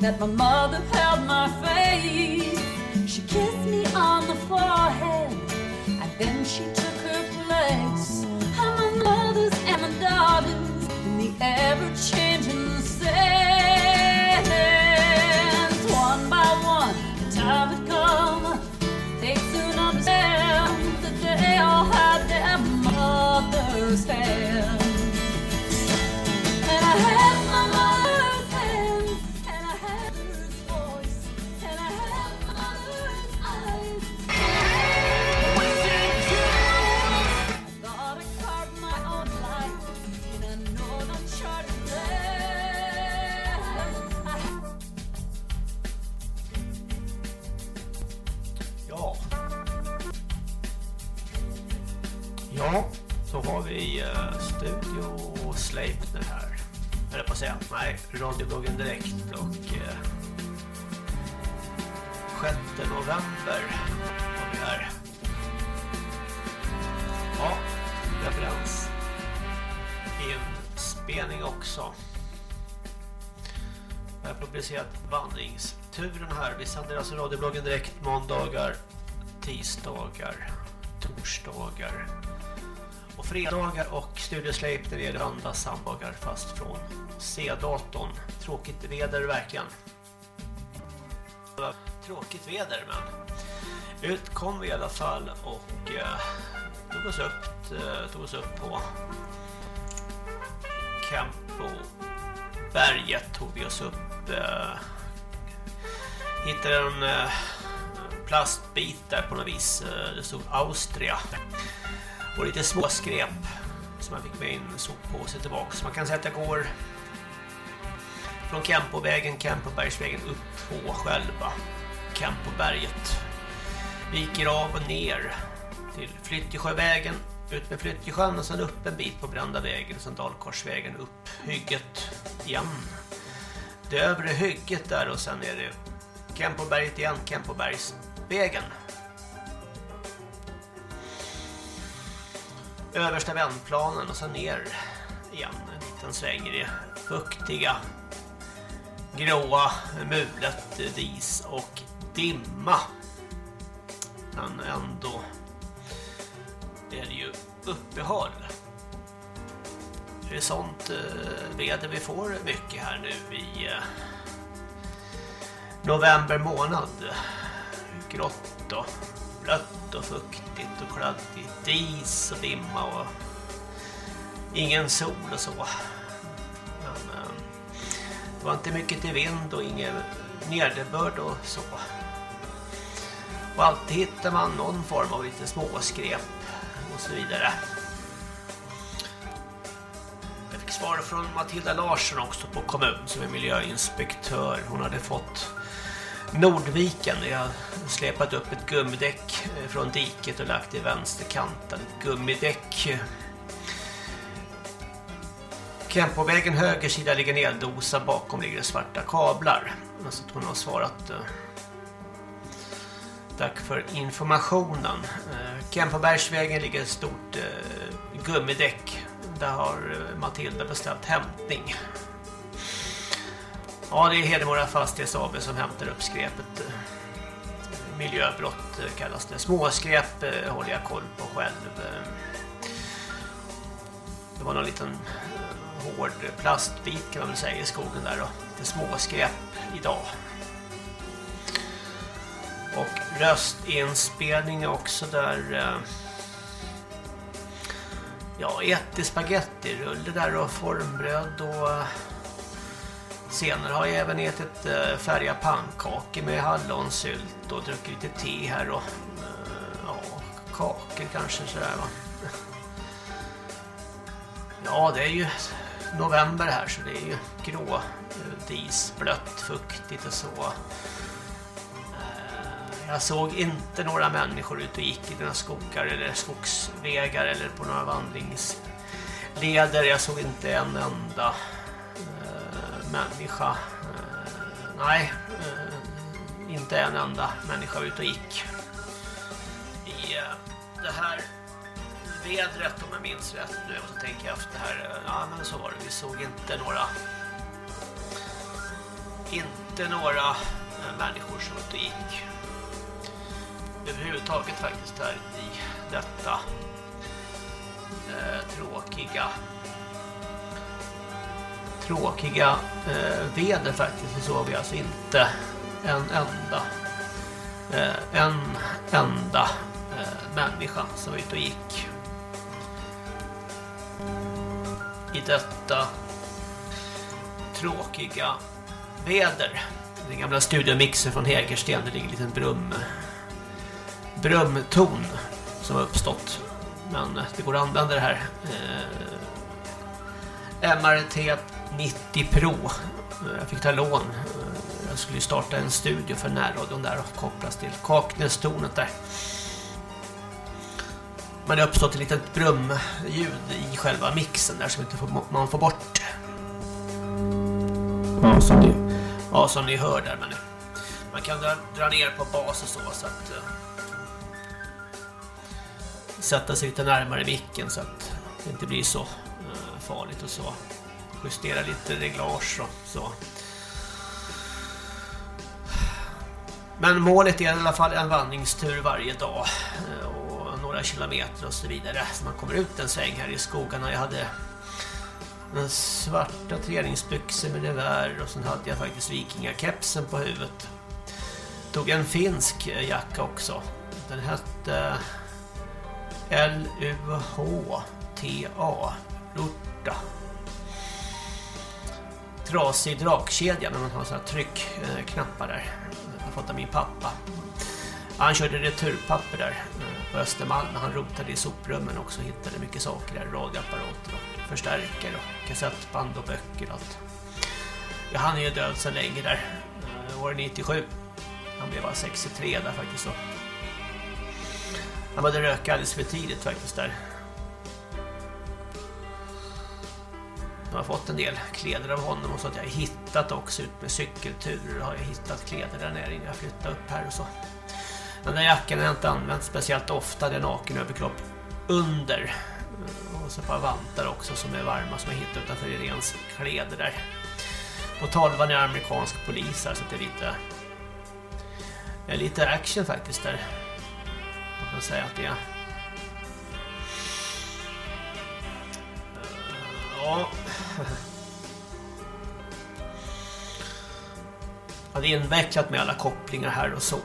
that my mother held my face. She kissed me on the forehead, and then she took her place. And my mother's and my daughter's in the ever-changing sands. One by one, the time had come. They soon understand that they all had their mother's hand. Man säga, nej, radiobloggen direkt och eh, 6 november har vi här. Ja, referens. Inspelning också. Jag har publicerat vandringsturen här. Vi sänder alltså radiobloggen direkt måndagar, tisdagar, torsdagar på fredagar och studiosläpp där det är andra sambagar fast från C-datorn. Tråkigt väder verkligen. Tråkigt väder men ut kom vi i alla fall och eh, tog oss upp, eh, tog oss upp på Campo berget tog vi oss upp eh, hittade en eh, plastbit där på något vis eh, det stod Austria och lite småskräp som jag fick med in soppåse tillbaka så man kan säga att jag går från Kempovägen, Kempobergsvägen upp på själva Kempoberget. Viker av och ner till Flyttjesjövägen ut med Flyttjesjön och sen upp en bit på Brända vägen sen Dalkorsvägen upp hygget igen. Det övre hygget där och sen är det Kempoberget igen, Kempobergsvägen. Översta vändplanen och sen ner igen. En liten sväng i det fuktiga gråa mulet eh, dis och dimma. Men ändå är det ju uppehåll. Det är sånt eh, väder vi får mycket här nu i eh, november månad. Grått och blött och fuktigt och kladdigt dis och dimma och ingen sol och så. Men eh, det var inte mycket till vind och ingen nederbörd och så. Och alltid hittar man någon form av lite småskräp och så vidare. Jag fick svar från Matilda Larsson också på kommun som är miljöinspektör. Hon hade fått Nordviken. Jag har släpat upp ett gummidäck eh, från diket och lagt i vänsterkanten. Ett gummidäck. Kempovägen höger sida ligger en eldosa, bakom ligger det svarta kablar. Alltså Så hon har svarat eh, Tack för informationen. Eh, Kempobergsvägen ligger ett stort eh, gummidäck. Där har Matilda beställt hämtning. Ja, det är Hedemora Fastighets AB som hämtar upp skräpet. Miljöbrott eh, kallas det. Småskräp eh, håller jag koll på själv. Eh, det var någon liten hård plastbit kan man väl säga i skogen där då. Lite småskräp idag. Och röstinspelning också där ja, ätit spagettirulle där och formbröd och senare har jag även ätit eh, färga pannkakor med hallonsylt och druckit lite te här och eh, ja, kakor kanske sådär va. Ja, det är ju november här så det är ju grå, eh, dis, blött, fuktigt och så. Jag såg inte några människor ute och gick i dina skogar eller skogsvägar eller på några vandringsleder. Jag såg inte en enda människa. Eh, nej, eh, inte en enda människa ute och gick. I eh, det här vedret om jag minns rätt nu och så tänker jag efter här. Eh, ja men så var det, vi såg inte några inte några eh, människor som ute gick överhuvudtaget faktiskt här i detta eh, tråkiga tråkiga eh, väder faktiskt så såg vi alltså inte en enda eh, en enda eh, människa som var ute och gick i detta tråkiga väder. Den gamla studiomixen från Hägersten, det ligger en liten brum brumton som har uppstått. Men det går att använda det här eh, MRT 90 Pro. Jag fick ta lån. Jag skulle starta en studio för närradion där och kopplas till Kaknästornet där. Men det har uppstått ett litet brumljud i själva mixen där som inte får, man får bort. Ja, som ni, ja, som ni hör där. Men man kan dra, dra ner på bas och så, så att uh, sätta sig lite närmare micken så att det inte blir så uh, farligt och så. Justera lite reglage och så. Men målet är i alla fall en vandringstur varje dag eh, och några kilometer och så vidare. Så man kommer ut en sväng här i skogarna. Jag hade en svarta träningsbyxor med revär och sen hade jag faktiskt vikingakepsen på huvudet. Tog en finsk jacka också. Den hette L-U-H-T-A Lutta Trasig drakkedja med man har sådana tryckknappar där. Jag har fått av min pappa. Han körde returpapper där eh, på Östermalm. Han rotade i soprummen också och hittade mycket saker där. Radioapparater och förstärkare och kassettband och böcker och allt. Ja, han är ju död så länge där. Eh, År 97. Han blev bara 63 där faktiskt. Han började röka alldeles för tidigt faktiskt där. Jag har fått en del kläder av honom och så att jag har hittat också ut med cykelturer har jag hittat kläder där nere innan jag flyttade upp här och så. Den där jackan har jag inte använt speciellt ofta, det är naken överkropp under. Och så ett par vantar också som är varma som jag hittade utanför Irens kläder där. På tolvan är amerikansk polis här så det är lite, Det är lite action faktiskt där. Man kan säga att det är. Ja. Ja, det är invecklat med alla kopplingar här och så.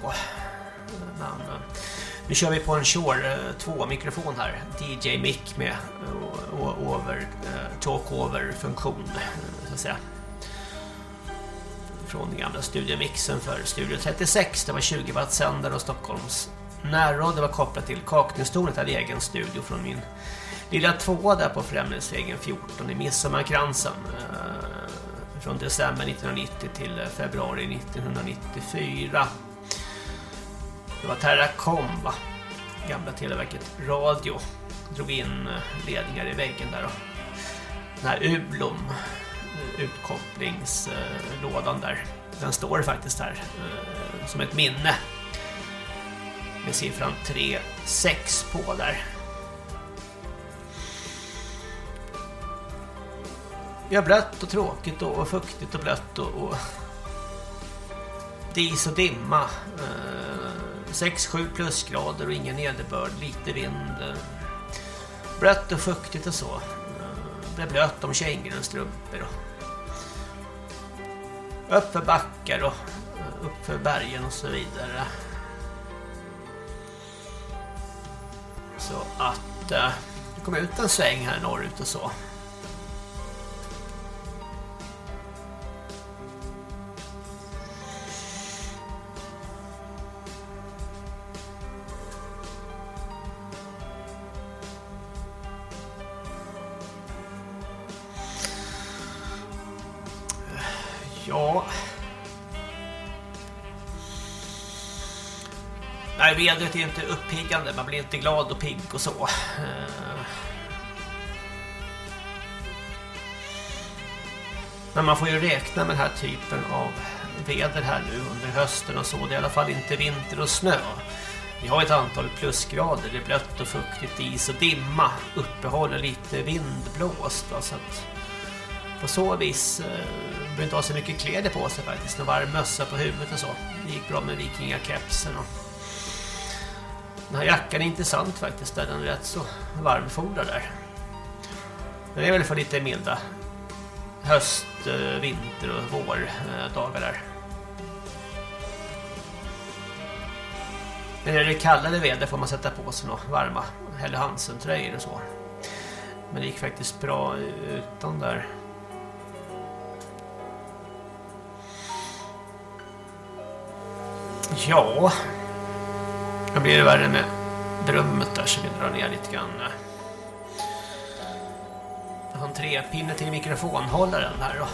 Men eh, nu kör vi på en Shure eh, 2-mikrofon här. DJ mic med eh, over, talk-over funktion så att säga. Från den gamla studiomixen för Studio 36. Det var 20 watt sändare och Stockholms närradio var kopplat till Kaknästornet. hade egen studio från min lilla tvåa där på Främlingsvägen 14 i Midsommarkransen. Eh, från december 1990 till eh, februari 1994. Det var Terracom va? Gamla Televerket Radio. Drog in eh, ledningar i väggen där då. Den här Ulom utkopplingslådan där. Den står faktiskt här som ett minne. Med siffran 36 på där. Vi har blött och tråkigt och fuktigt och blött och, och dis och dimma. Eh, 6-7 plusgrader och ingen nederbörd, lite vind. Eh, blött och fuktigt och så. Eh, Blev blött om kängor och strumpor. Uppför backar och uppför bergen och så vidare. Så att eh, det kom ut en sväng här norrut och så. Vädret är inte uppiggande. Man blir inte glad och pigg och så. Eh. Men man får ju räkna med den här typen av väder här nu under hösten och så. Det är i alla fall inte vinter och snö. Vi har ett antal plusgrader. Det är blött och fuktigt, is och dimma. uppehåll och lite vindblåst. Så att på så vis eh, behöver inte ha så mycket kläder på sig faktiskt. En varm mössa på huvudet och så. Det gick bra med vikingakepsen och... Den här jackan är intressant faktiskt. Den är rätt så varmfodrad där. Den är väl för lite milda höst, eh, vinter och vår dagar där. Men är det kallare väder får man sätta på sig några varma Helle Hansen-tröjor och så. Men det gick faktiskt bra utan där. Ja. Då blir det värre med brummet där så vi drar ner lite grann. Jag har en trepinne till mikrofonhållaren här då.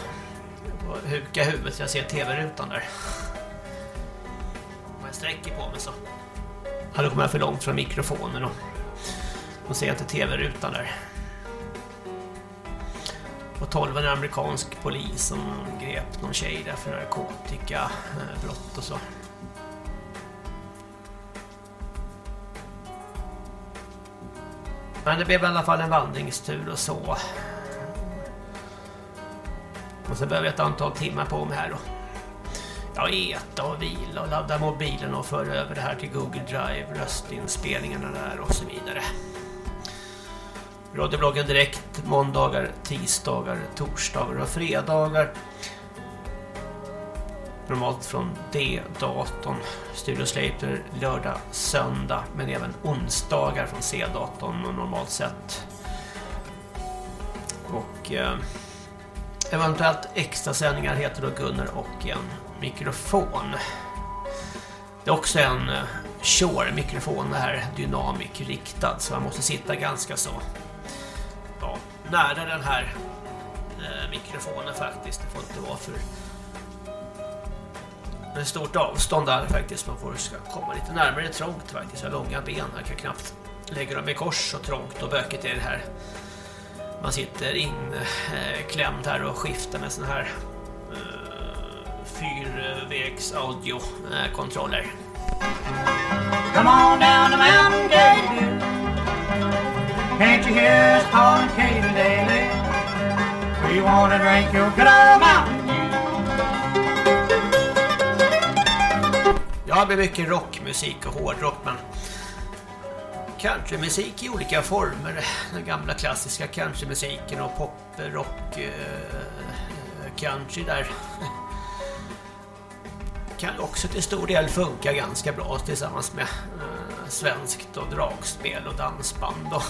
Och huka huvudet så jag ser tv-rutan där. Om jag sträcker på mig så Ja, då kommer jag för långt från mikrofonen och då ser jag inte tv-rutan där. Och 12 en amerikansk polis som grep någon tjej där för narkotikabrott eh, och så. Men det blev i alla fall en vandringstur och så. Och så behöver jag ett antal timmar på mig här då ja, äta och vila och ladda mobilen och föra över det här till Google Drive, röstinspelningarna där och så vidare. Radiobloggen direkt måndagar, tisdagar, torsdagar och fredagar. Normalt från D-datorn. Studio Slater lördag, söndag men även onsdagar från C-datorn normalt sett. Och eh, eventuellt extra sändningar heter då Gunnar och en mikrofon. Det är också en eh, Shure-mikrofon, det här dynamik riktad så man måste sitta ganska så ja, nära den här eh, mikrofonen faktiskt. Det får inte vara för med stort avstånd där faktiskt. Man får ska komma lite närmare trångt faktiskt. Jag har långa ben. Jag kan knappt lägga dem i kors och trångt och böket är det här. Man sitter inklämd här och skiftar med sån här eh, fyrvägs audiokontroller. Come on down the Mountain Gate Can't you hear us calling Katie Daly? We wanna drink your good old Mountain Ja, det blir mycket rockmusik och hårdrock, men countrymusik i olika former. Den gamla klassiska countrymusiken och poprock-country eh, eh, där kan också till stor del funka ganska bra tillsammans med eh, svenskt och dragspel och dansband och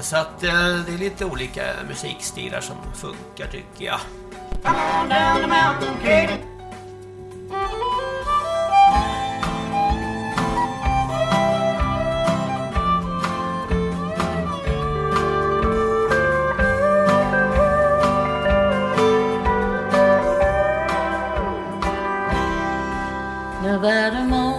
så att det är lite olika musikstilar som funkar tycker jag that a moon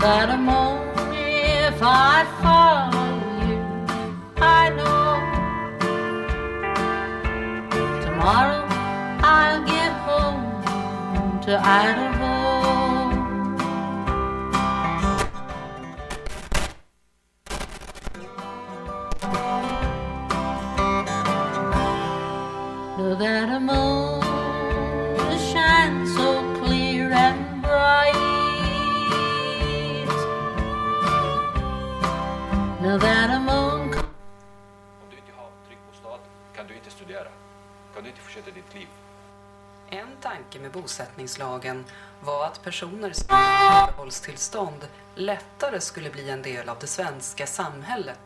That I'm on, if I follow you, I know tomorrow I'll get home to Idaho. Tanke med bosättningslagen var att personer som hade uppehållstillstånd lättare skulle bli en del av det svenska samhället.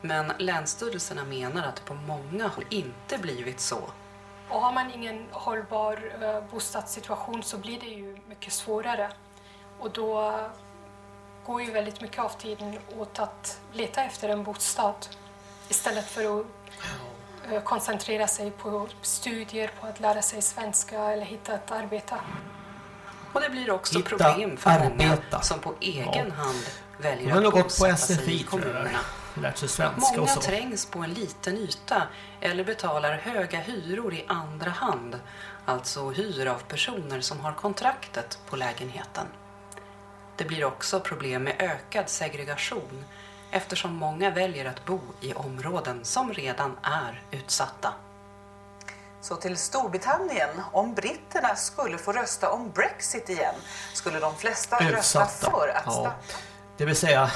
Men länsstyrelserna menar att det på många håll inte blivit så. Och har man ingen hållbar eh, bostadssituation så blir det ju mycket svårare. Och då går ju väldigt mycket av tiden åt att leta efter en bostad istället för att koncentrera sig på studier, på att lära sig svenska eller hitta ett arbete. Och det blir också Hitta problem för många arbeta. som på egen hand Hon väljer att på bosätta sig i kommunerna. Lärt sig svenska och Många så. trängs på en liten yta eller betalar höga hyror i andra hand, alltså hyr av personer som har kontraktet på lägenheten. Det blir också problem med ökad segregation eftersom många väljer att bo i områden som redan är utsatta. Så till Storbritannien. Om britterna skulle få rösta om Brexit igen skulle de flesta rösta Utsatta. för att Ja. stanna. Det vill säga,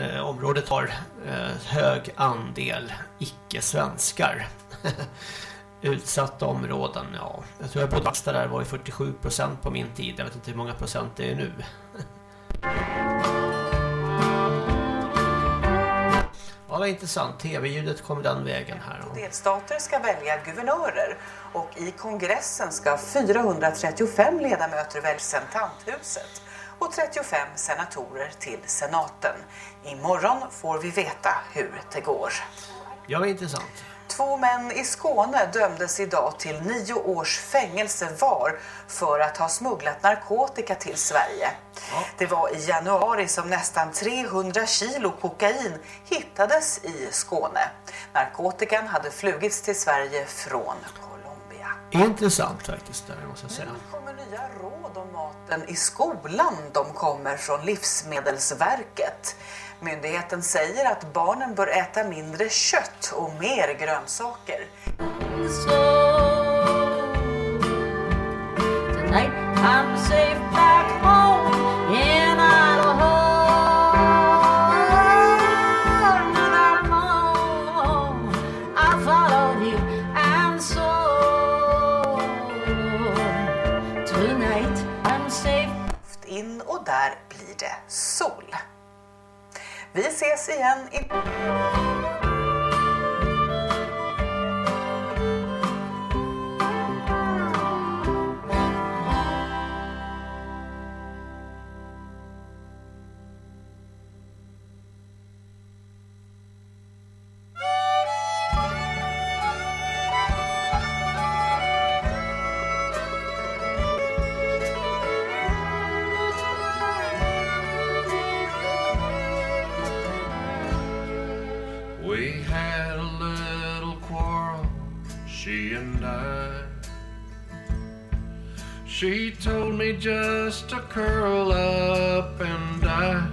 eh, området har eh, hög andel icke-svenskar. Utsatta områden, ja. Jag tror jag bodde där var i 47 procent på min tid. Jag vet inte hur många procent det är nu. Ja, är intressant. TV-ljudet kommer den vägen här. Delstater ska välja guvernörer och i kongressen ska 435 ledamöter välja representanthuset och 35 senatorer till senaten. Imorgon får vi veta hur det går. Ja, det är intressant. Två män i Skåne dömdes idag till nio års fängelse var för att ha smugglat narkotika till Sverige. Det var i januari som nästan 300 kilo kokain hittades i Skåne. Narkotikan hade flugits till Sverige från Colombia. Intressant faktiskt, där måste jag säga. Nu kommer nya råd om maten i skolan. De kommer från Livsmedelsverket. Myndigheten säger att barnen bör äta mindre kött och mer grönsaker. in där blir det vi ses igen i... She told me just to curl up and die.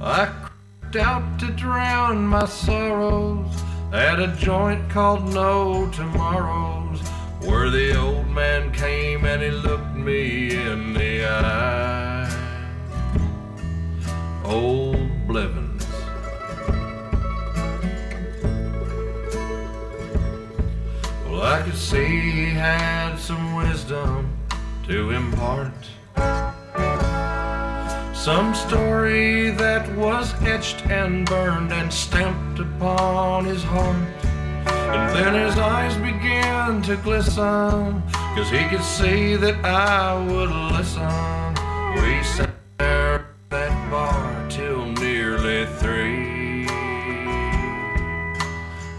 I crept out to drown my sorrows at a joint called No Tomorrows, where the old man came and he looked me in the eye. Old Blevins. Well, I could see he had some wisdom to impart. Some story that was etched and burned and stamped upon his heart. And then his eyes began to glisten, cause he could see that I would listen. We sat there at that bar till nearly three.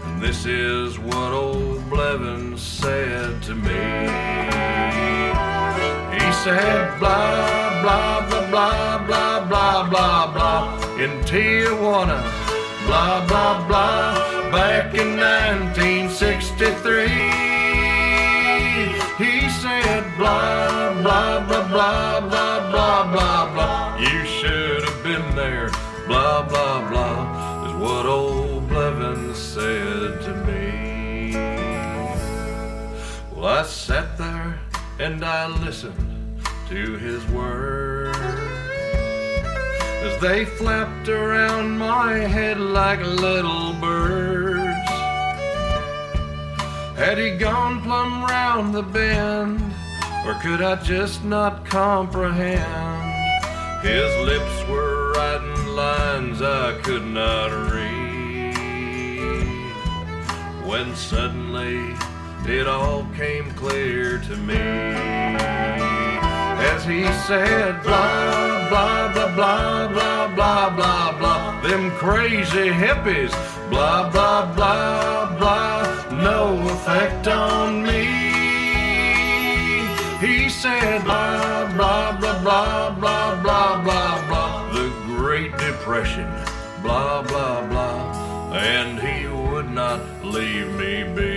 And this is what old Blevins said to me. He said, blah, blah, blah, blah, blah, blah, blah, blah, in Tijuana, blah, blah, blah, back in 1963. He said, blah, blah, blah, blah, blah, blah, blah, blah, you should have been there, blah, blah, blah, is what old I sat there and I listened to his words as they flapped around my head like little birds. Had he gone plumb round the bend, or could I just not comprehend? His lips were writing lines I could not read. When suddenly it all came clear to me. as he said, blah, blah, blah, blah, blah, blah, blah, blah. Them crazy hippies, blah, blah, blah, blah, no effect on me. He said, blah, blah, blah, blah, blah, blah, blah, blah. The Great Depression, blah, blah, blah. And he would not leave me be.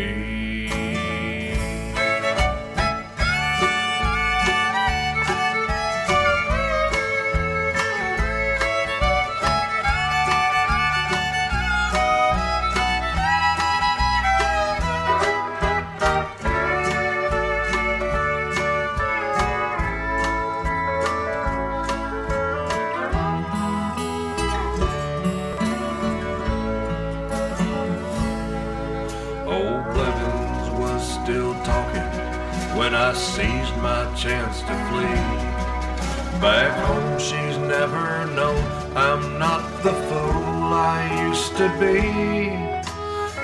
Back home, she's never known I'm not the fool I used to be.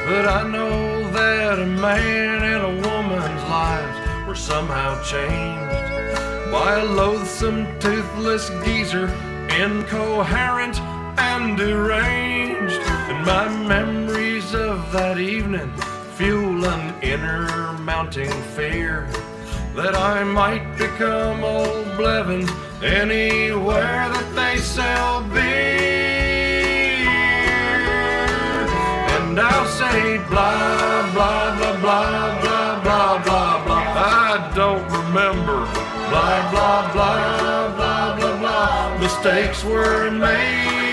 But I know that a man and a woman's lives were somehow changed by a loathsome, toothless geezer, incoherent and deranged. And my memories of that evening fuel an inner mounting fear that I might become old Blevins anywhere that they sell beer. And I'll say blah, blah, blah, blah, blah, blah, blah, blah. I don't remember. Blah, blah, blah, blah, blah, blah. Mistakes were made.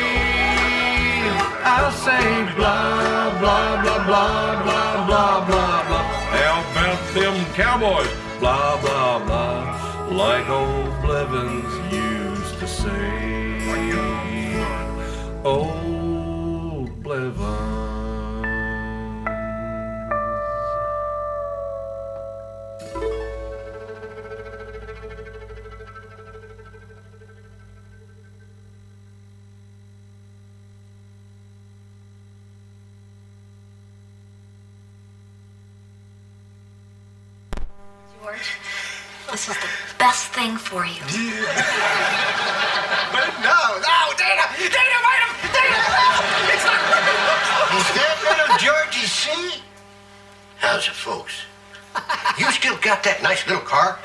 I'll say blah, blah, blah, blah, blah, blah, blah, blah. How about them cowboys? Blah, blah, blah. Like old Blevins used to say. Old Blevins. This is the best thing for you. But no, no, Dana! Dana, wait a Dana! It's not Is that little Georgie C? How's it, folks? You still got that nice little car?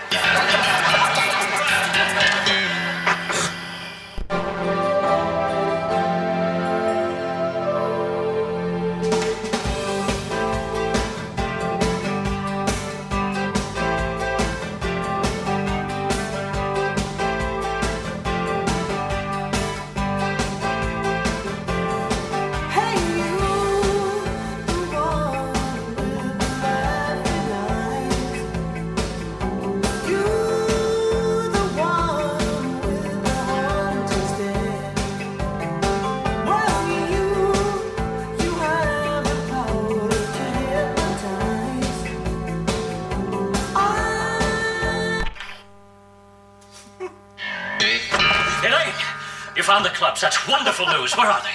Found the clubs. That's wonderful news. Where are they?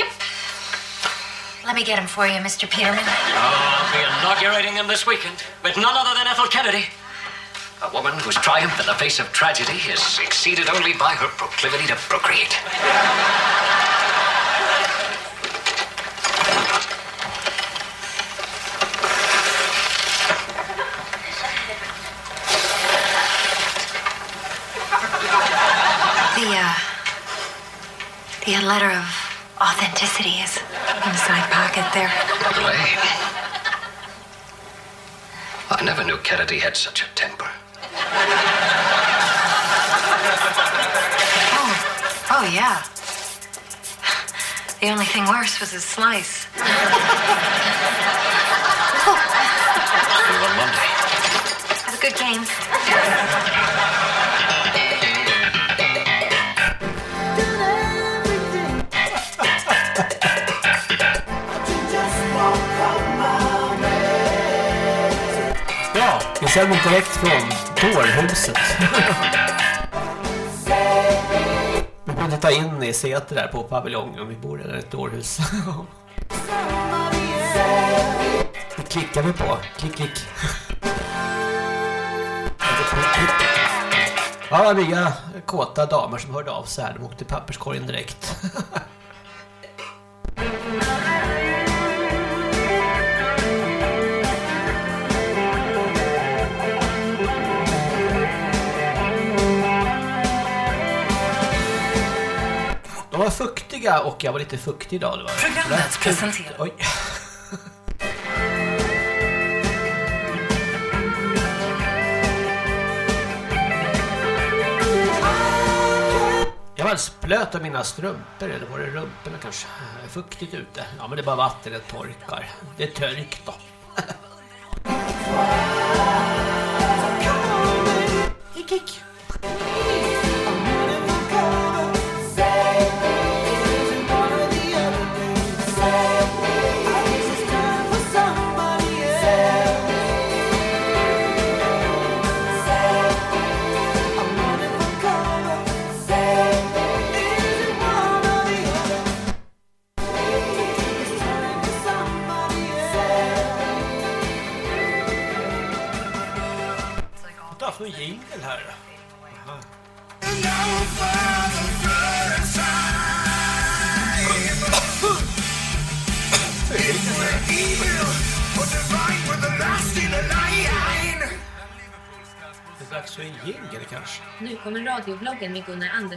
Yep. Let me get them for you, Mr. Peterman. Oh, I'll be inaugurating them this weekend with none other than Ethel Kennedy. A woman whose triumph in the face of tragedy is exceeded only by her proclivity to procreate. The, uh, the letter of authenticity is in the there. Elaine. I never knew Kennedy had such a temper. Oh, oh yeah. The only thing worse was his slice. See you on Monday. Have a good game. Ja, vi direkt från dårhuset. Vi kunde ta in i Säter där på paviljongen. Vi bor i ett dårhus. Det klickar vi på. Klick, klick. Ja, det var nya kåta damer som hörde av sig här. De åkte i papperskorgen direkt. Var fuktiga och jag var lite fuktig idag. Det var Programmet presenterar... Oj. Jag var alldeles blöt av mina strumpor, eller var det rumporna kanske? Fuktigt ute. Ja, men det är bara vatten, det torkar. Det är törk då.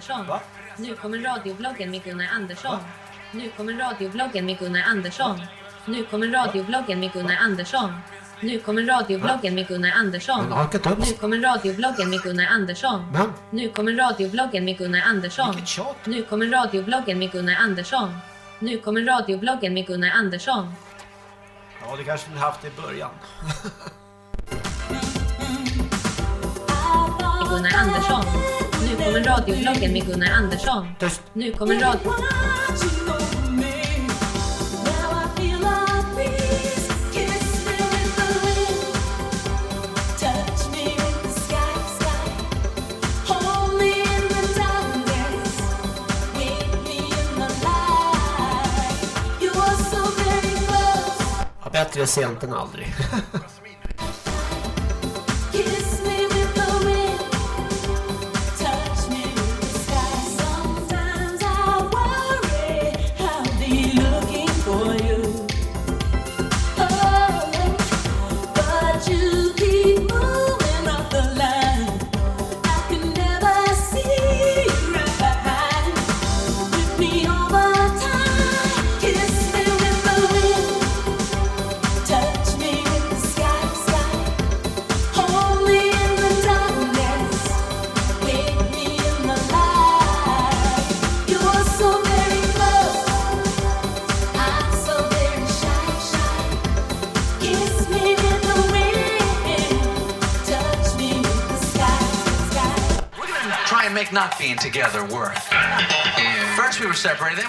Andersson. Va? Nu kommer radiobloggen med Gunnar Andersson. Nu kommer radiobloggen med Gunnar Andersson. Nu kommer radiobloggen med Gunnar Andersson. Nu kommer radiobloggen med Gunnar Andersson. Nu kommer radiobloggen med Gunnar Andersson. Men? Nu kommer radiobloggen med Gunnar Andersson. Nu kommer radiobloggen med Gunnar Andersson. Nu kommer radiobloggen med Gunnar Andersson. Ja, det kanske ni haft i början. Gunnar Andersson. Kommer radiobloggen med Gunnar Andersson. Tyst. Nu kommer radio... Ja, bättre sent än aldrig.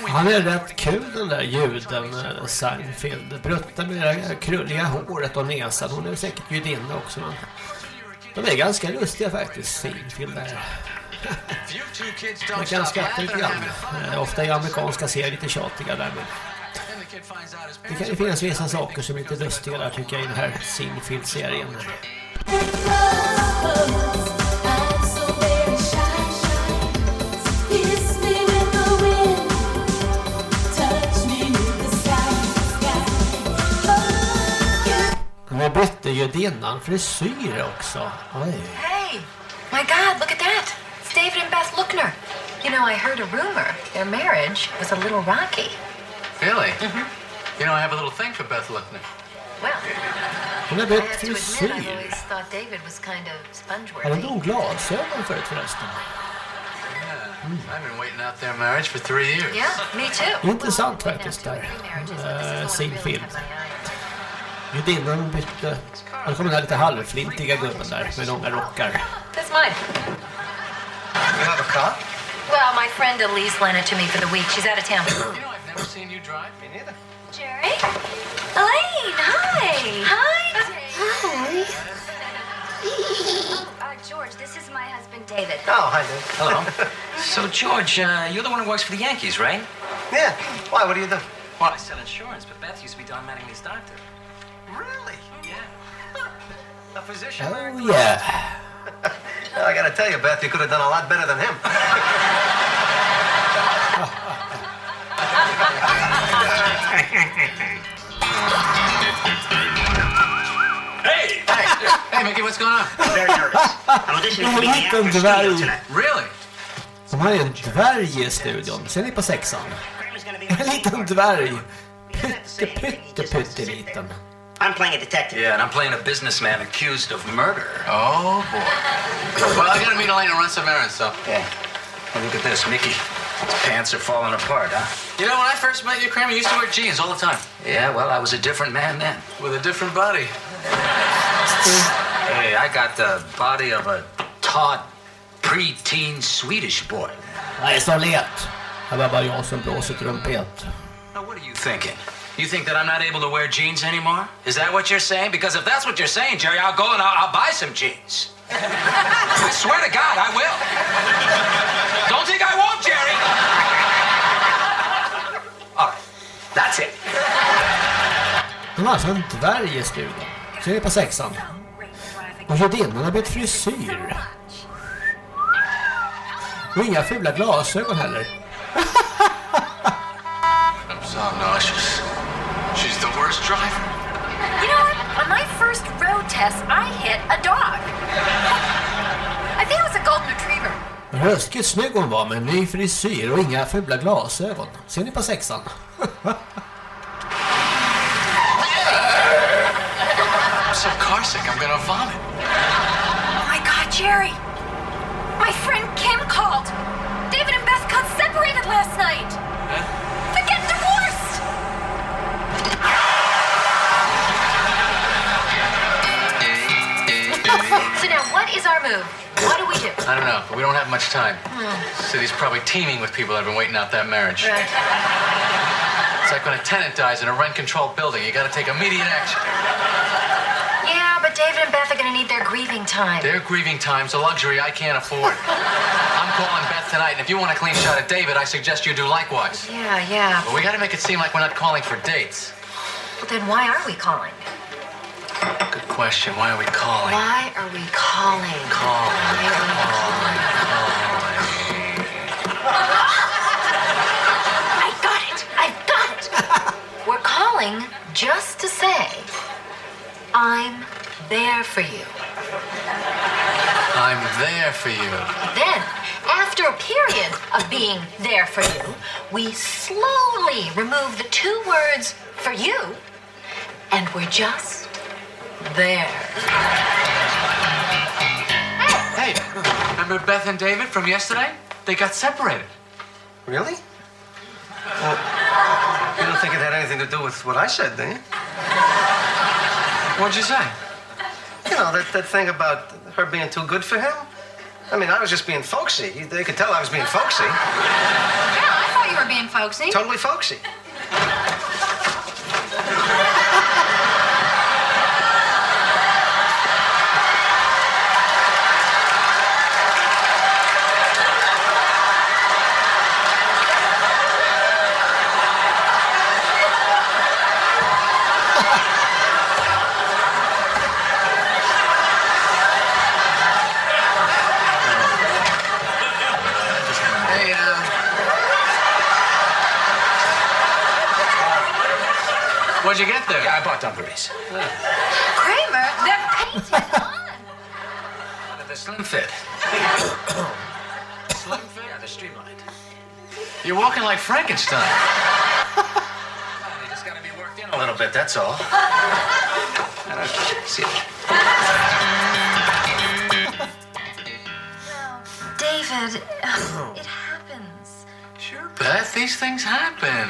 Han är rätt kul den där juden eh, Seinfeld. Brutta med det krulliga håret och näsan. Hon är säkert judinna också. Men de är ganska lustiga faktiskt, Seinfeld där. Man kan skratta lite grann. Eh, Ofta är amerikanska serier lite tjatiga där. Men det kan ju finnas vissa saker som är lite lustiga där tycker jag i den här Seinfeld-serien. Judinnan frisyr också. Oj. Hey, my God, look at that. It's David and Beth Lookner. You know, I heard a rumor. Their marriage was a little rocky. Really? You know, I have a little thing for Beth Luckner. Well, Hon har bytt frisyr. always thought David was kind of Hade hon glasögon förut förresten? I've been waiting out their marriage for three years. Yeah, me too. Intressant faktiskt där. Uh, Seinfeld. Judinnan bytte... Och så kommer den här lite halvflintiga gubben där med långa rockar. That's mine. You have a car? Well, my friend Elise lent it to me for the week. She's out of town. You know, I've never seen you drive. Me neither. Jerry? Elaine, hi. Hi. Hi. Uh, George, this is my husband, David. Oh, hi, Dave. Hello. so, George, uh, you're the one who works for the Yankees, right? Yeah. Why? What do you do? Well, I sell insurance, but Beth used to be Don Mattingly's doctor. Really? Yeah. A physician? Oh yeah. I gotta tell you, Beth, you could have done a lot better than him. Hey! Hey! Hey, Mickey, what's going on? Very nervous. I'm auditioning to be in the En actor's dvärg. studio tonight. Really? Som har en dvärg i studion. Ser ni på sexan? En liten dvärg. Pytte, pytte, pytteliten. I'm playing a detective. Yeah, and I'm playing a businessman accused of murder. Oh, boy. Well, I gotta meet Elaine and run some errands, so. Yeah. Hey, look at this, Mickey. His pants are falling apart, huh? You know, when I first met you, Kramer, you used to wear jeans all the time. Yeah, well, I was a different man then. With a different body. Hey, I got the body of a taut, preteen Swedish boy. Nej, så lätt. Det var bara jag som blåser trumpet. Now, what are you thinking? You think that I'm not able to wear jeans anymore? Is that what you're saying? Because if that's what you're saying, Jerry, I'll go and I'll, I'll buy some jeans. I swear to God, I will. Don't think I won't, Jerry. All right, that's it. De har alltså en dvärg i studion. Ser ni på sexan? Judinnan har bytt frisyr. Och inga fula glasögon heller. I'm so nauseous. She's the worst driver. You know what? On my first road test, I hit a dog. I think it was a golden retriever. Ruskigt snygg hon var med en ny frisyr och inga fula glasögon. Ser ni på sexan? I'm so carsick, I'm gonna vomit. Oh my God, Jerry! My friend Kim called. Don't have much time. City's probably teeming with people that have been waiting out that marriage. Right. It's like when a tenant dies in a rent-controlled building. You gotta take immediate action. Yeah, but David and Beth are going to need their grieving time. Their grieving time's a luxury I can't afford. I'm calling Beth tonight, and if you want a clean shot at David, I suggest you do likewise. Yeah, yeah. But we gotta make it seem like we're not calling for dates. Well, then why are we calling? Good question. Why are we calling? Why are we calling? Calling. Why are we calling? I got it. I've got it. We're calling just to say, I'm there for you. I'm there for you. Then, after a period of being there for you, we slowly remove the two words for you, and we're just there. Hey, remember Beth and David from yesterday? They got separated. Really? Well, you don't think it had anything to do with what I said, do you? What'd you say? You know, that, that thing about her being too good for him? I mean, I was just being folksy. They could tell I was being folksy. Yeah, I thought you were being folksy. Totally folksy. Hey, uh. What'd you there? Yeah. Kramer, they're painted on. The slim fit. slim fit? Yeah, the streamlined. You're walking like Frankenstein. They just gotta be worked in a little bit, that's all. I don't see it. David, it happens. Sure, Beth, these things happen.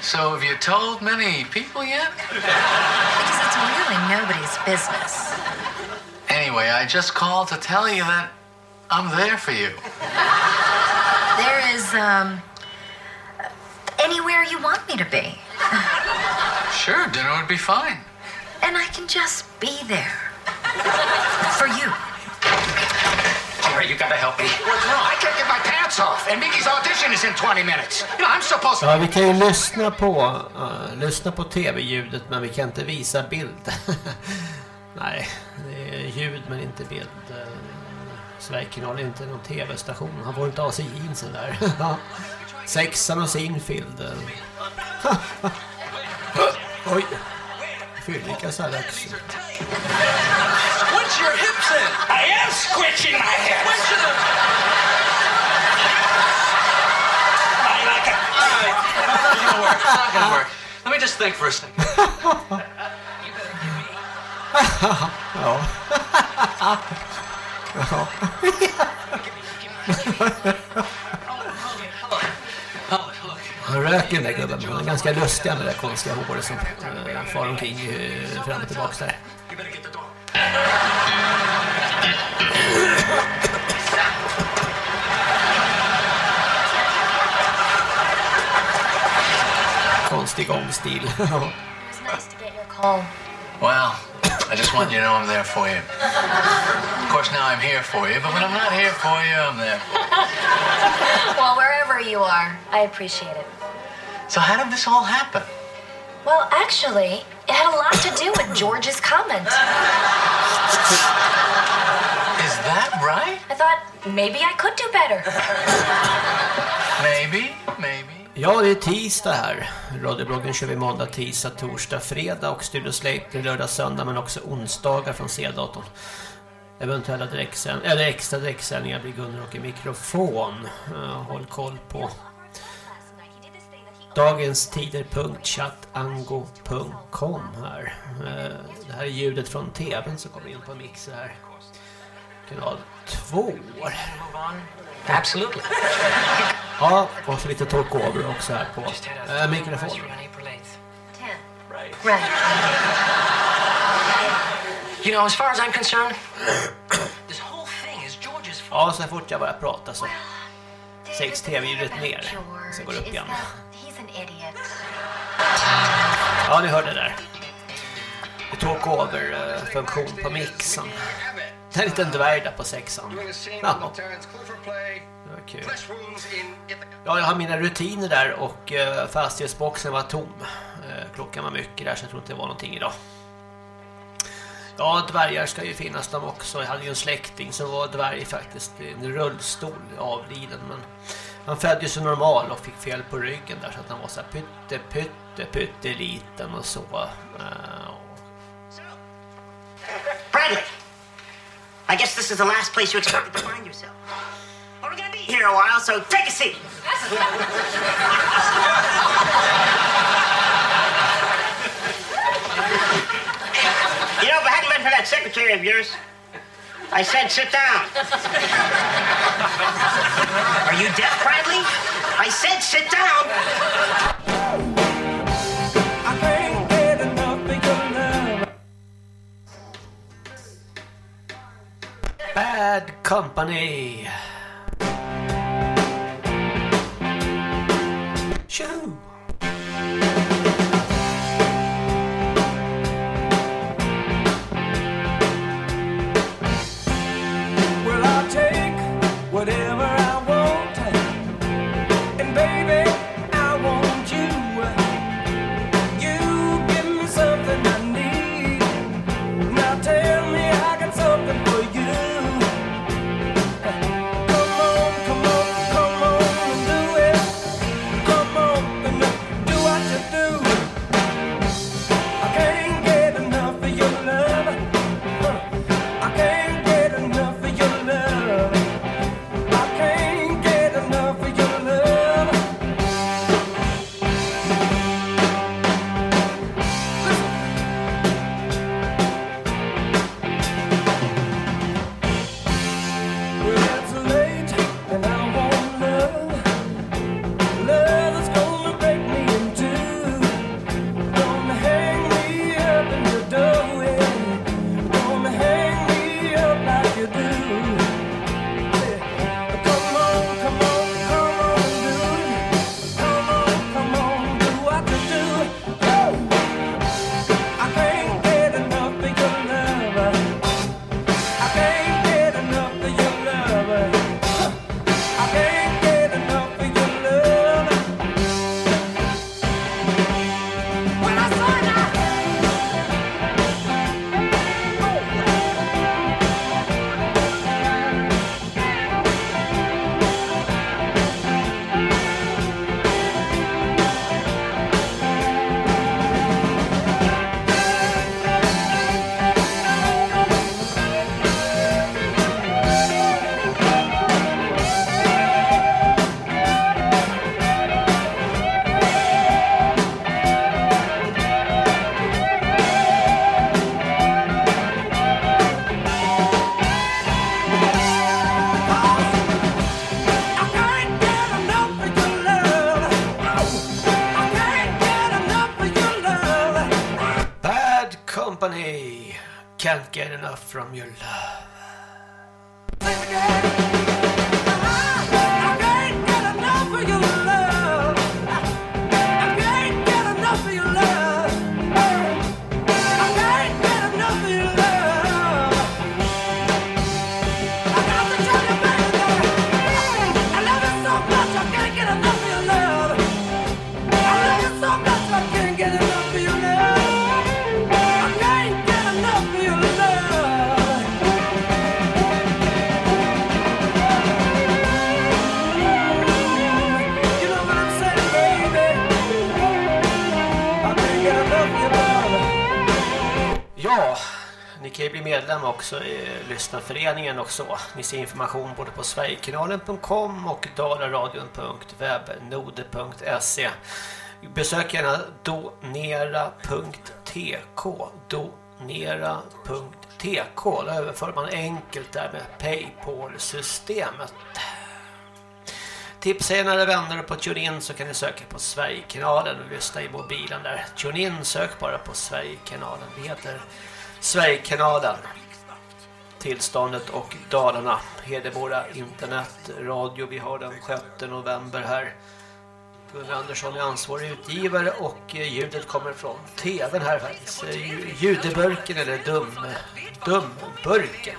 So, have you told many people yet? Because it's really nobody's business. Anyway, I just called to tell you that I'm there for you. There is, um, anywhere you want me to be. Sure, dinner would be fine. And I can just be there. For you. Jerry, you gotta help me. What's wrong? I can't get my pants off, and Mickey's audition is in 20 minutes. You know, I'm supposed to... Ja, vi kan ju lyssna på, uh, lyssna på tv-ljudet men vi kan inte visa bild. Nej, det är ljud men inte bild. Eh, Sverigekanal är inte någon tv-station. Han får inte ha sig jeansen där. Sexan och Sinfield. Oj. Fyllikas här också. Squinch your hips in. I am squinching my hips. Squinch them. I like it. All right. It's not gonna work. It's not gonna work. Let me just think for a second. ja. Han röker den där gubben, men han är ganska lustig med det där konstiga håret som äh, far omkring äh, fram och tillbaka där. Konstig gångstil. Call. Well, I just want you to know I'm there for you. Of course, now I'm here for you, but when I'm not here for you, I'm there. well, wherever you are, I appreciate it. So, how did this all happen? Well, actually, it had a lot to do with George's comment. Is that right? I thought maybe I could do better. Maybe, maybe. Ja, det är tisdag här. Radiobloggen kör vi måndag, tisdag, torsdag, fredag och Studio Sleipner lördag, söndag men också onsdagar från C-datorn. Eventuella direktsänd eller extra direktsändningar blir Gunnar och en mikrofon. Uh, håll koll på dagenstider.chattango.com här. Uh, det här är ljudet från tvn som kommer in på mixer här. Kanal 2. Absolutely. Ja, och så lite talkover också här på äh, mikrofonen. Right. You know, as far as I'm concerned, this whole thing is George's fault. Ja, så fort jag börjar prata så sägs tv-ljudet ner. Så går det upp igen. Idiot. Ja, ni hörde det där. Det talkover-funktion eh, på mixen. Det är en liten dvärg där på sexan. Ja. Det var kul. Ja, jag har mina rutiner där och uh, fastighetsboxen var tom. Uh, klockan var mycket där så jag tror inte det var någonting idag. Ja, dvärgar ska ju finnas de också. Jag hade ju en släkting som var dvärg faktiskt. En rullstol avliden. Men han föddes ju normal och fick fel på ryggen där så att han var så här pytte, pytte, pytte liten och så. Eh, Bradley, I guess this is the last place you expected to find yourself. But we're gonna be here a while, so take a seat. you know, if it hadn't been for that secretary of yours, I said sit down. Are you deaf, Bradley? I said sit down. Bad Company. Shoo! from your love. Lyssnarföreningen och så. Ni ser information både på sverigekanalen.com och dalaradion.webnode.se Besök gärna donera.tk donera.tk Då överför man enkelt där med Paypal-systemet. Tipsa er nära vänner på TuneIn så kan ni söka på Sverigekanalen och lyssna i mobilen där. TuneIn sök bara på Sverigekanalen. Det heter Sverigekanalen tillståndet och Dalarna. Hedemora internetradio. Vi har den 6 november här. Gunnar Andersson är ansvarig utgivare och eh, ljudet kommer från tvn här faktiskt. Eh, Ljudeburken eller dum, dumburken.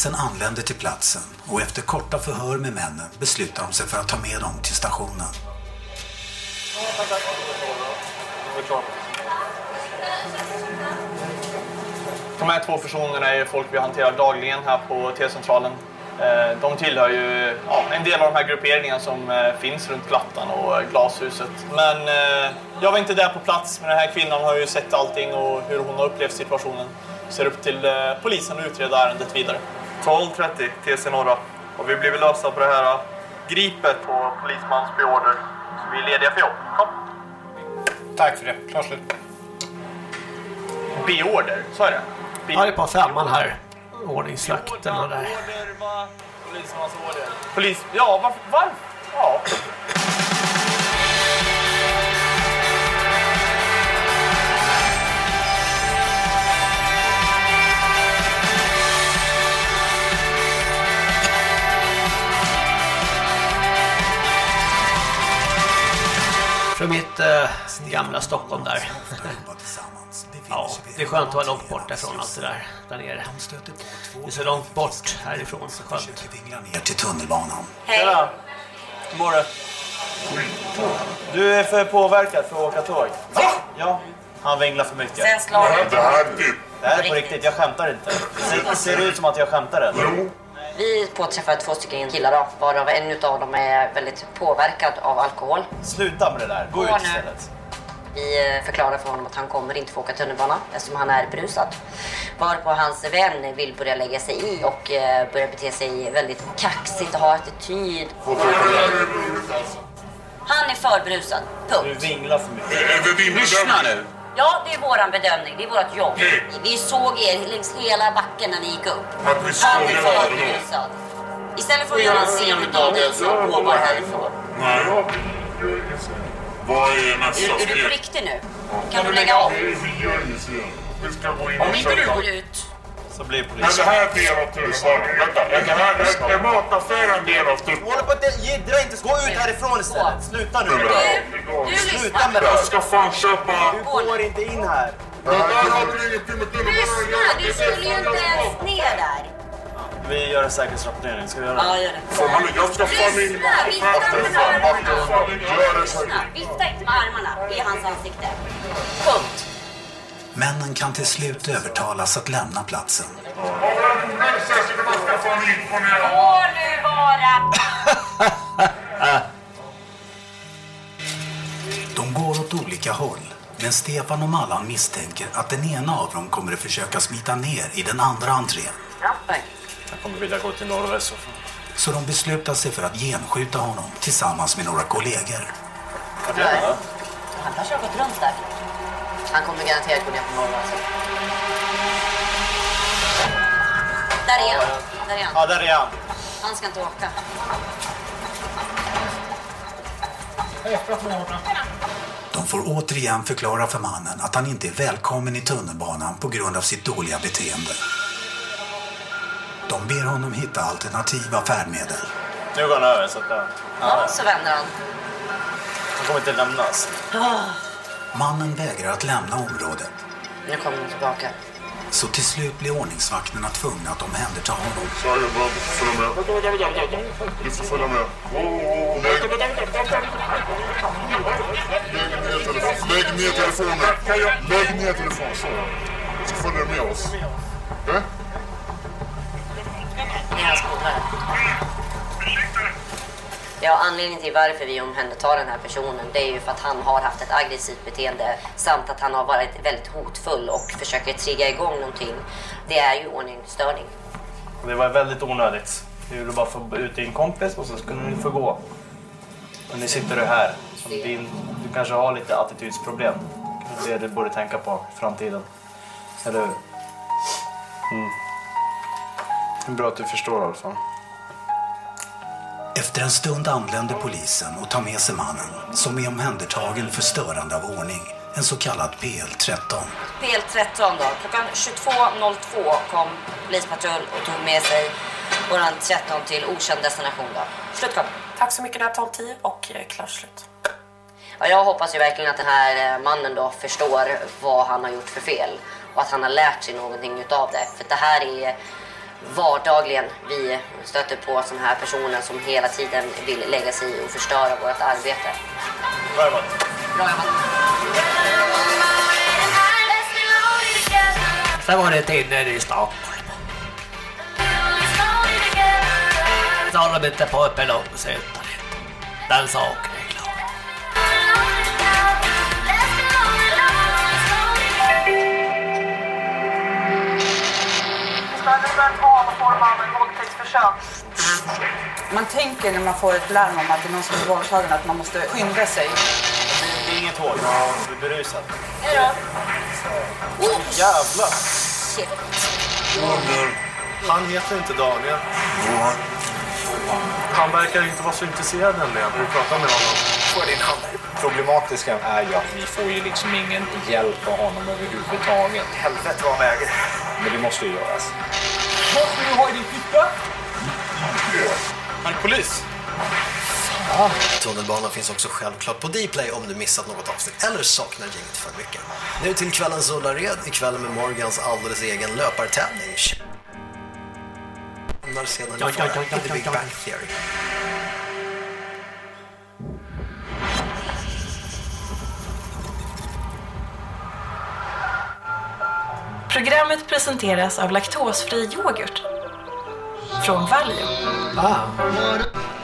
Polisen anländer till platsen och efter korta förhör med männen beslutar de sig för att ta med dem till stationen. De här två personerna är folk vi hanterar dagligen här på T-centralen. Eh, de tillhör ju ja, en del av de här grupperingarna som eh, finns runt Plattan och Glashuset. Men eh, jag var inte där på plats, men den här kvinnan har ju sett allting och hur hon har upplevt situationen. Ser upp till polisen att utreda ärendet vidare. 12.30 TC Norra. Och vi blev lösa på det här äh, gripet på polismans beorder. Så vi är lediga för jobb. Kom! Tack för det. Klart slut. Beorder, sa jag det? Be ja, det är på femman här. Ordningsvakterna där. Polismans order. Polis... Ja, varför? varför? Ja. Från mitt eh, gamla Stockholm där. Ja, det är skönt att vara långt bort ifrån allt det där, där nere. Det är så långt bort härifrån, så skönt. Ner till tunnelbanan. Tjena. God morgon. Du är för påverkad för att åka tåg. Va? Ja. Han vinglar för mycket. Sen slår han. Det här är på riktigt, jag skämtar inte. Ser, ser det ut som att jag skämtar eller? Vi påträffade två stycken killar då, varav en utav dem är väldigt påverkad av alkohol. Sluta med det där, gå Gå ut nu. istället. Vi eh, förklarar för honom att han kommer inte få åka tunnelbana eftersom han är brusad. Varpå hans vän vill börja lägga sig i och eh, börja bete sig väldigt kaxigt och ha attityd. Han är för brusad. Punkt. Du vinglar för mycket. Lyssna nu. Ja, det är våran bedömning. Det är vårt jobb. Vi såg er längs hela backen när ni gick upp. Att vi såg för er. brusad. Istället för att göra en scen utav det så gå bara härifrån. Nej. Vad är nästa Är, är du steg? på riktigt nu? Kan du lägga av? Vi gör ingen scen. Vi ska gå in Om inte du går ut. Så blir Är polisen... det här del av tunnelbanan? Vänta, är det här är, är mataffären del av Håll på att jiddra inte, gå ut härifrån istället. Sluta nu. Du, Sluta med det. Jag ska fan köpa... Du går inte in här. Det här har ingenting med tunnelbanan att göra. Du skulle ju inte ens ner där. Vi gör en säkerhetsrapportering, ska vi göra Ja, gör det. Får man, jag ska fan in... Lyssna, vifta inte med armarna. Gör det så. Lyssna, vifta inte med armarna i hans ansikte. Punkt. Männen kan till slut övertalas att lämna platsen. Gå nu bara. De går åt olika håll, men Stefan och Mallan misstänker att den ena av dem kommer att försöka smita ner i den andra entrén. Jag kommer vilja gå till Norrväst. Så de beslutar sig för att genskjuta honom tillsammans med några kollegor. Han kanske har gått runt där. Han kommer garanterat gå ner på Norrland sen. Där är han. Där är han. Ja, där är han. Han ska inte åka. De får återigen förklara för mannen att han inte är välkommen i tunnelbanan på grund av sitt dåliga beteende. De ber honom hitta alternativa färdmedel. Nu går han över så att... Ja. Ja, så vänder han. Han kommer inte lämnas. Ah, Mannen vägrar att lämna området, Nu kommer han tillbaka. så till slut blir ordningsvakterna tvungna att omhänderta honom. Så jag behöver följa med. Du får följa med. Lägg, lägg ner telefonen. Lägg ner telefonen. Så. Så följer du med oss. Okej? Ja, anledningen till varför vi omhändertar den här personen det är ju för att han har haft ett aggressivt beteende samt att han har varit väldigt hotfull och försöker trigga igång någonting. Det är ju ordningsstörning. Det var väldigt onödigt. Du ville bara få ut din kompis och så skulle ni få gå. Men nu sitter du här. Din, du kanske har lite attitydsproblem. Det är det du borde tänka på i framtiden. Eller hur? Mm. Bra att du förstår i alla fall. Efter en stund anländer polisen och tar med sig mannen som är omhändertagen för störande av ordning, en så kallad PL13. PL13 då. Klockan 22.02 kom polispatrull och tog med sig våran 13 till okänd destination då. Slut kom. Tack så mycket, det är 12.10 och eh, klart slut. Ja, jag hoppas ju verkligen att den här eh, mannen då förstår vad han har gjort för fel och att han har lärt sig någonting utav det. För det här är vardagligen vi stöter på sådana här personer som hela tiden vill lägga sig i och förstöra vårt arbete. Bra jobbat. Bra jobbat. Sen var det Tinner i Stockholm. Så har de inte på uppe långsittare. Den saken Nummer två, då får man våldtäktsförsök. Man tänker när man får ett larm om att det är någon som är våldtagen att man måste skynda sig. Det är inget hål, du är berusad. Hej då. Oh, Jävlar! Shit. Han heter inte Daniel. Han verkar inte vara så intresserad nämligen när du pratar med honom. Problematiska är ju att vi får ju liksom ingen hjälp av honom överhuvudtaget. Helvete vad väger. Men det måste ju göras. Vad ska du ha i din fitta? Han är polis. Tunnelbanan finns också självklart på Dplay om du missat något avsnitt eller saknar gänget för mycket. Nu till kvällens Ullared, ikväll med Morgans alldeles egen löpartävling. När sedan i Big Bang Theory. Programmet presenteras av laktosfri yoghurt från Valio. Ah.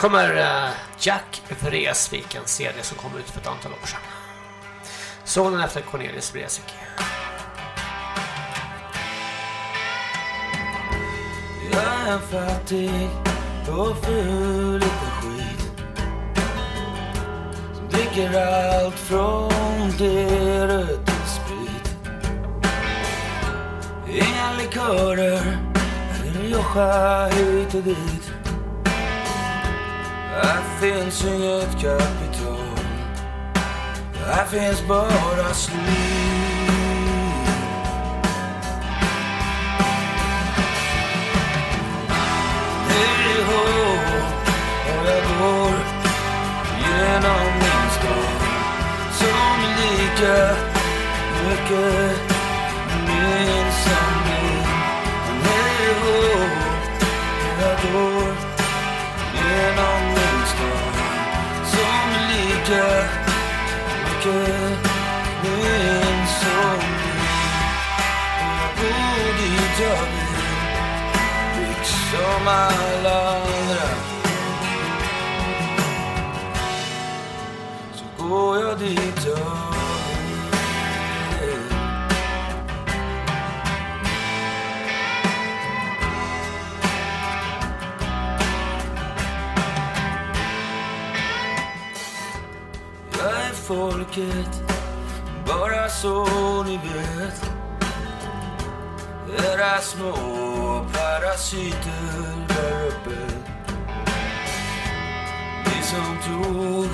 Kommer eh, Jack Vreeswijk, en CD som kom ut för ett antal år sedan. Sonen efter Cornelis Vreeswijk. Jag är fattig och ful liten skit Som dricker allt från det till sprit Inga likörer eller joscha hit och dit finns inget kapital. Här finns bara slit. Hej ho, och jag går genom min stad. Som är lika mycket mycket min som min. Och jag går dit jag vill liksom folket, bara så ni vet. Era små parasiter där uppe. Ni som tog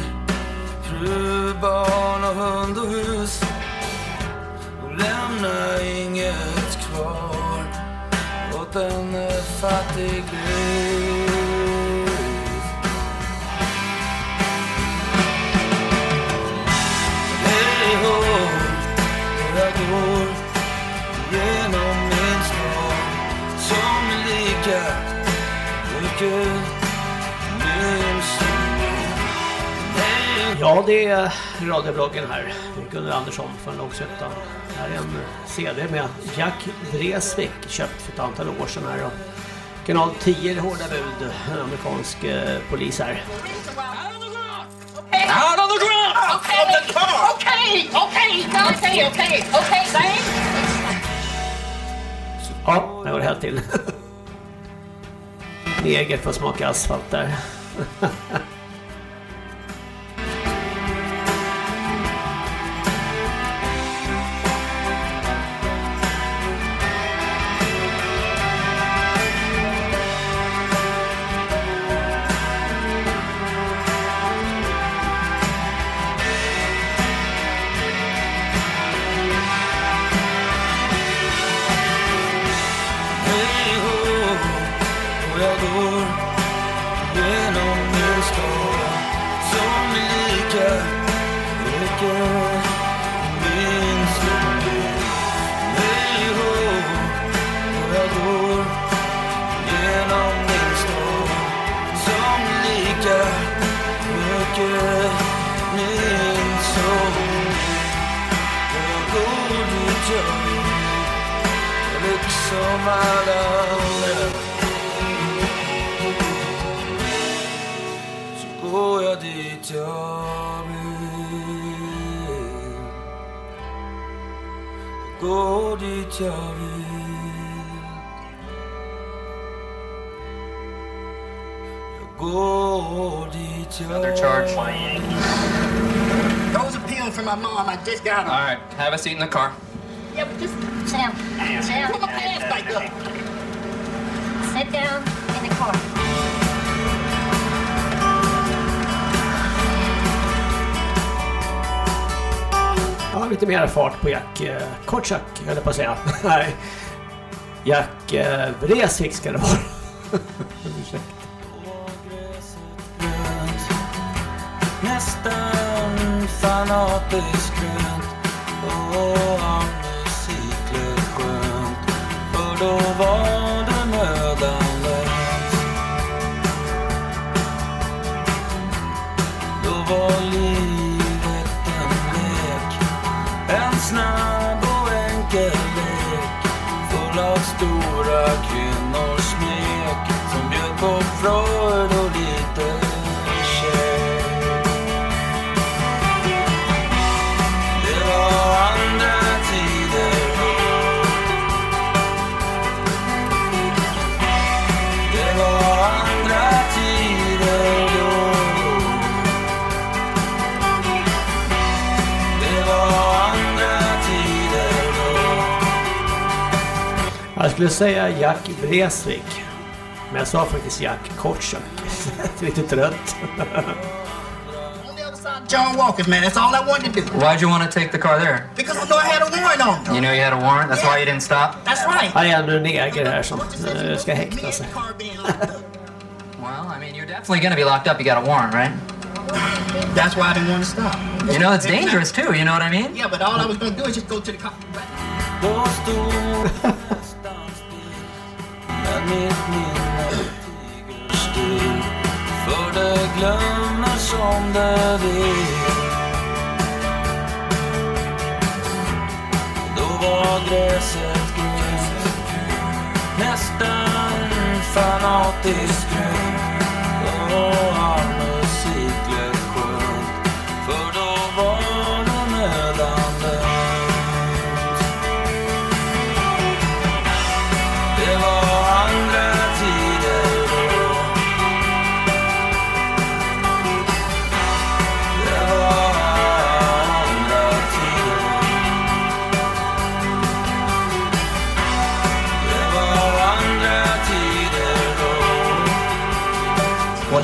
fru, barn och hund och hus och lämna inget kvar åt en fattig gris Ja, det är radiobloggen här. Gunnar Andersson från Långshyttan. Här är en CD med Jack Vreeswijk köpt för ett antal år sedan här. Och kanal 10 är hårda bud. En amerikansk eh, polis här. Out on the ground! Okay, on the car! Okay, okay, okay, okay, okay, thanks. Ja, det var det helt till. Neger får smaka asfalt där. Jag vill Jag går dit jag Another charge. Those appealing for my mom. I just got them. All right, have a seat in the car. Yeah, but just Sam. Sam. Put my pants back up. Sit down in the car. Ja, lite mer fart på Jack eh, Kortsak, höll jag på att säga. Nej. Jack eh, Vresvik ska det vara. Ursäkta. Nästan fanatiskt grönt och all musik skönt För då var skulle säga Jack Vreeswijk. Men jag sa faktiskt Jack Kortchak. Lite trött. John Walker's, man. That's all I wanted to do. Why'd you want to take the car there? Because I know I had a warrant on me. You know you had a warrant? That's why you didn't stop? That's right. Här är en neger här som eh, ska häkta sig. Well, I mean, you're definitely going to be locked up. You got a warrant, right? That's why I didn't want to stop. You know, it's dangerous too, you know what I mean? Yeah, but all I was going to do is just go to the cop mitt minne tiger still. För det glömmer som det vill. Då var gräset grönt Nästan fanatiskt grönt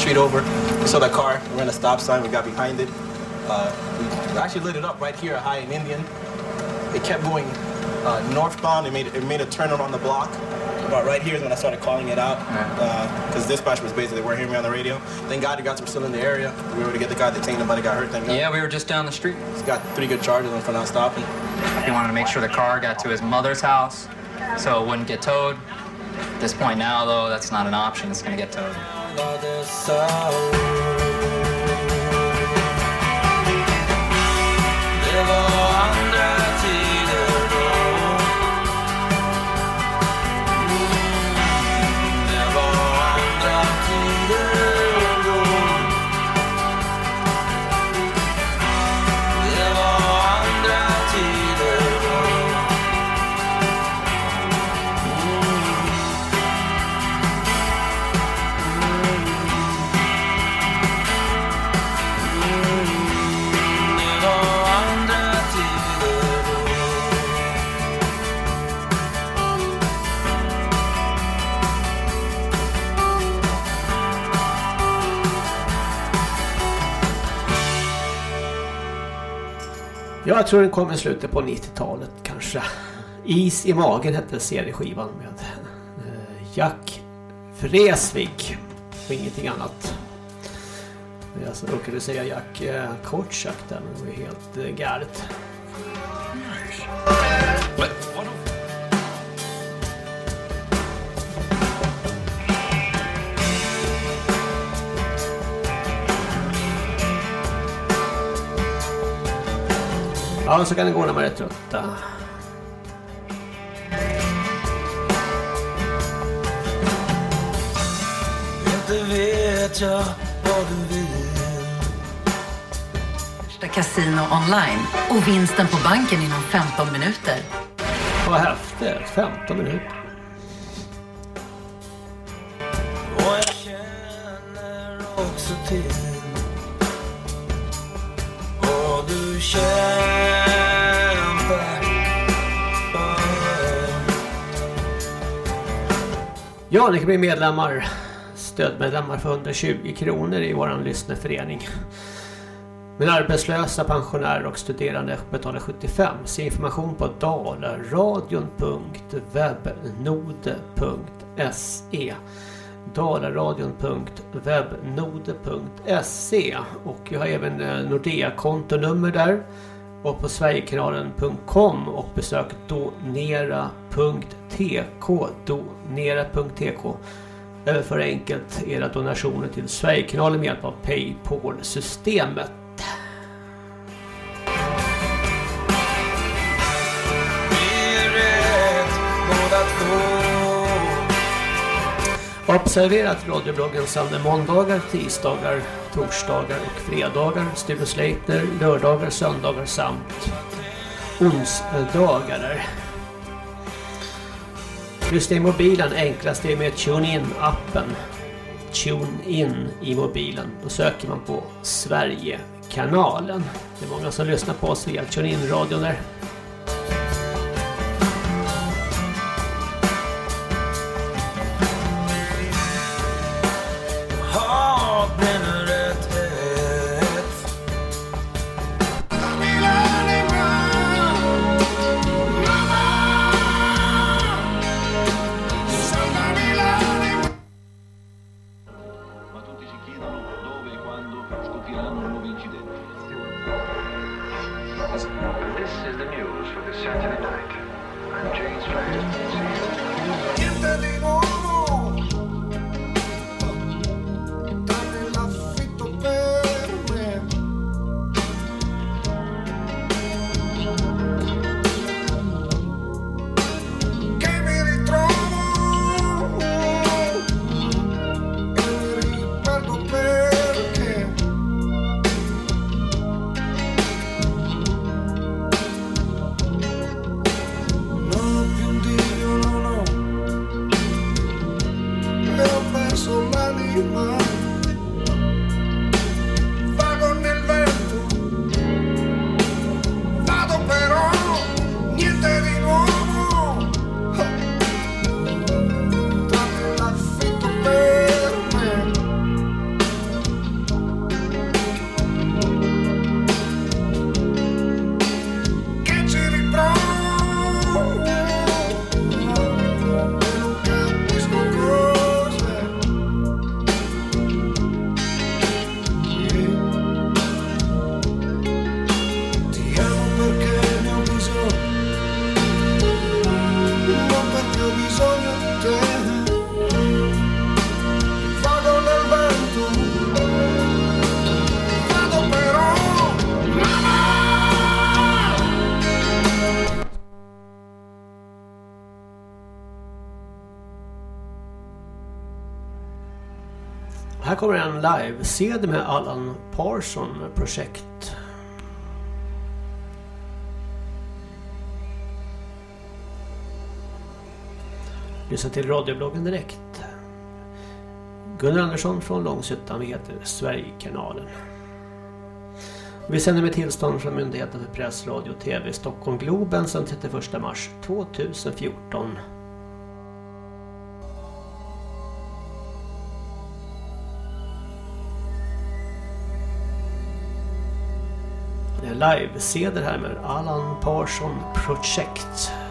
street over, we saw that car, we ran a stop sign, we got behind it. Uh, we actually lit it up right here, high in Indian. It kept going uh, northbound. It made it made a turn on the block. About right here is when I started calling it out because dispatch was basically they weren't hearing me on the radio. Thank God the guys were still in the area. We were able to get the guy detained. Nobody got hurt. Thank God. Yeah, we were just down the street. He's got three good charges for not stopping. He wanted to make sure the car got to his mother's house so it wouldn't get towed. At this point now, though, that's not an option. It's going to get towed. Alla dessa år jag tror den kom i slutet på 90-talet kanske. Is i magen hette serieskivan med eh, Jack Vreeswijk och ingenting annat. Jag råkade säga Jack eh, Kortchak där, men det var ju helt eh, galet. Ja, så kan det gå när man är trötta. Inte vet jag vad du vill Casino online och vinsten på banken inom 15 minuter. Vad häftigt, 15 minuter. Och jag känner också till vad du kämpar Ja, ni kan bli medlemmar, stödmedlemmar för 120 kronor i våran lyssnarförening. Men arbetslösa, pensionärer och studerande betalar 75. Se information på dalaradion.webnode.se dalaradion.webnode.se och jag har även eh, Nordea-kontonummer där och på sverigekanalen.com och besök donera.tk donera.tk Överför enkelt era donationer till Sverigekanalen med hjälp av Paypal-systemet. Observera att radiobloggen sänder måndagar, tisdagar, torsdagar och fredagar, Sture Sleipner, lördagar, söndagar samt onsdagar. Lyssna i mobilen enklast är med TuneIn-appen. TuneIn i mobilen. Då söker man på Sverigekanalen. Det är många som lyssnar på oss via TuneIn-radion där. Kommer en live-CD med Allan Parson projekt. Lyssna till radiobloggen direkt. Gunnar Andersson från Långshyttan, vi heter Sverigekanalen. Vi sänder med tillstånd från Myndigheten för press, radio och tv Stockholm Globen sedan 31 mars 2014. live-CD här med Allan Parson Project.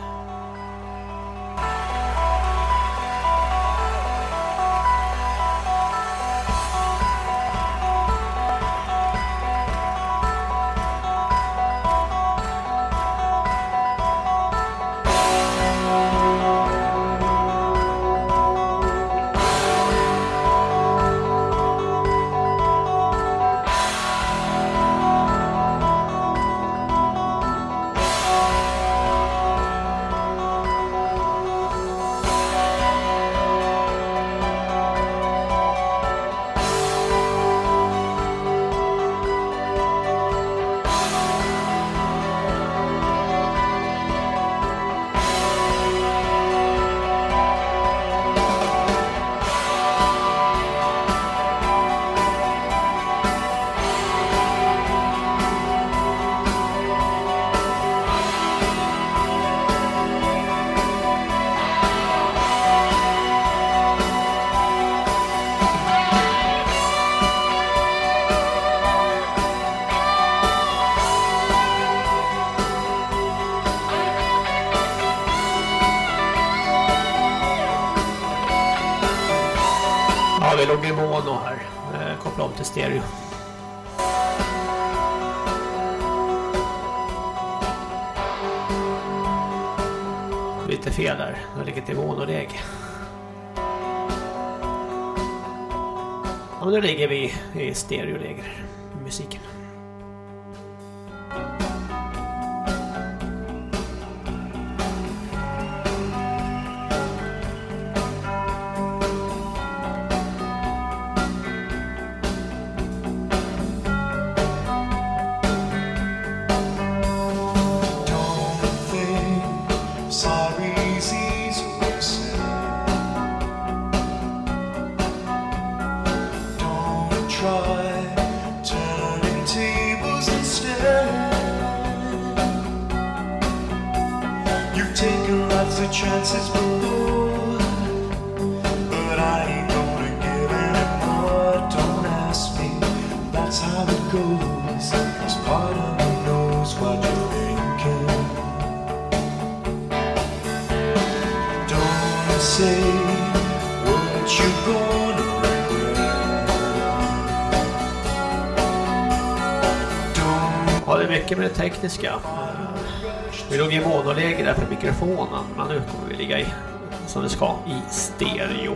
Som det ska, i stereo.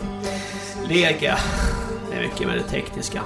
Läge. Är mycket med det tekniska.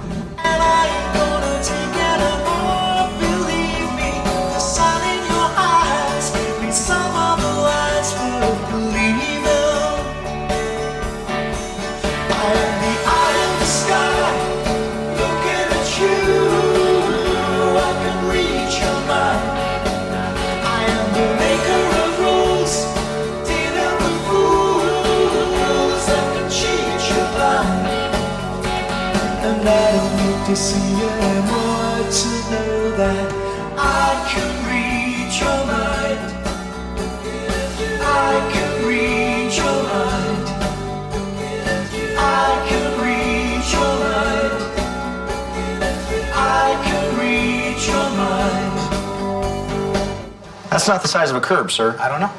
Not the size of a curb, sir. I don't know.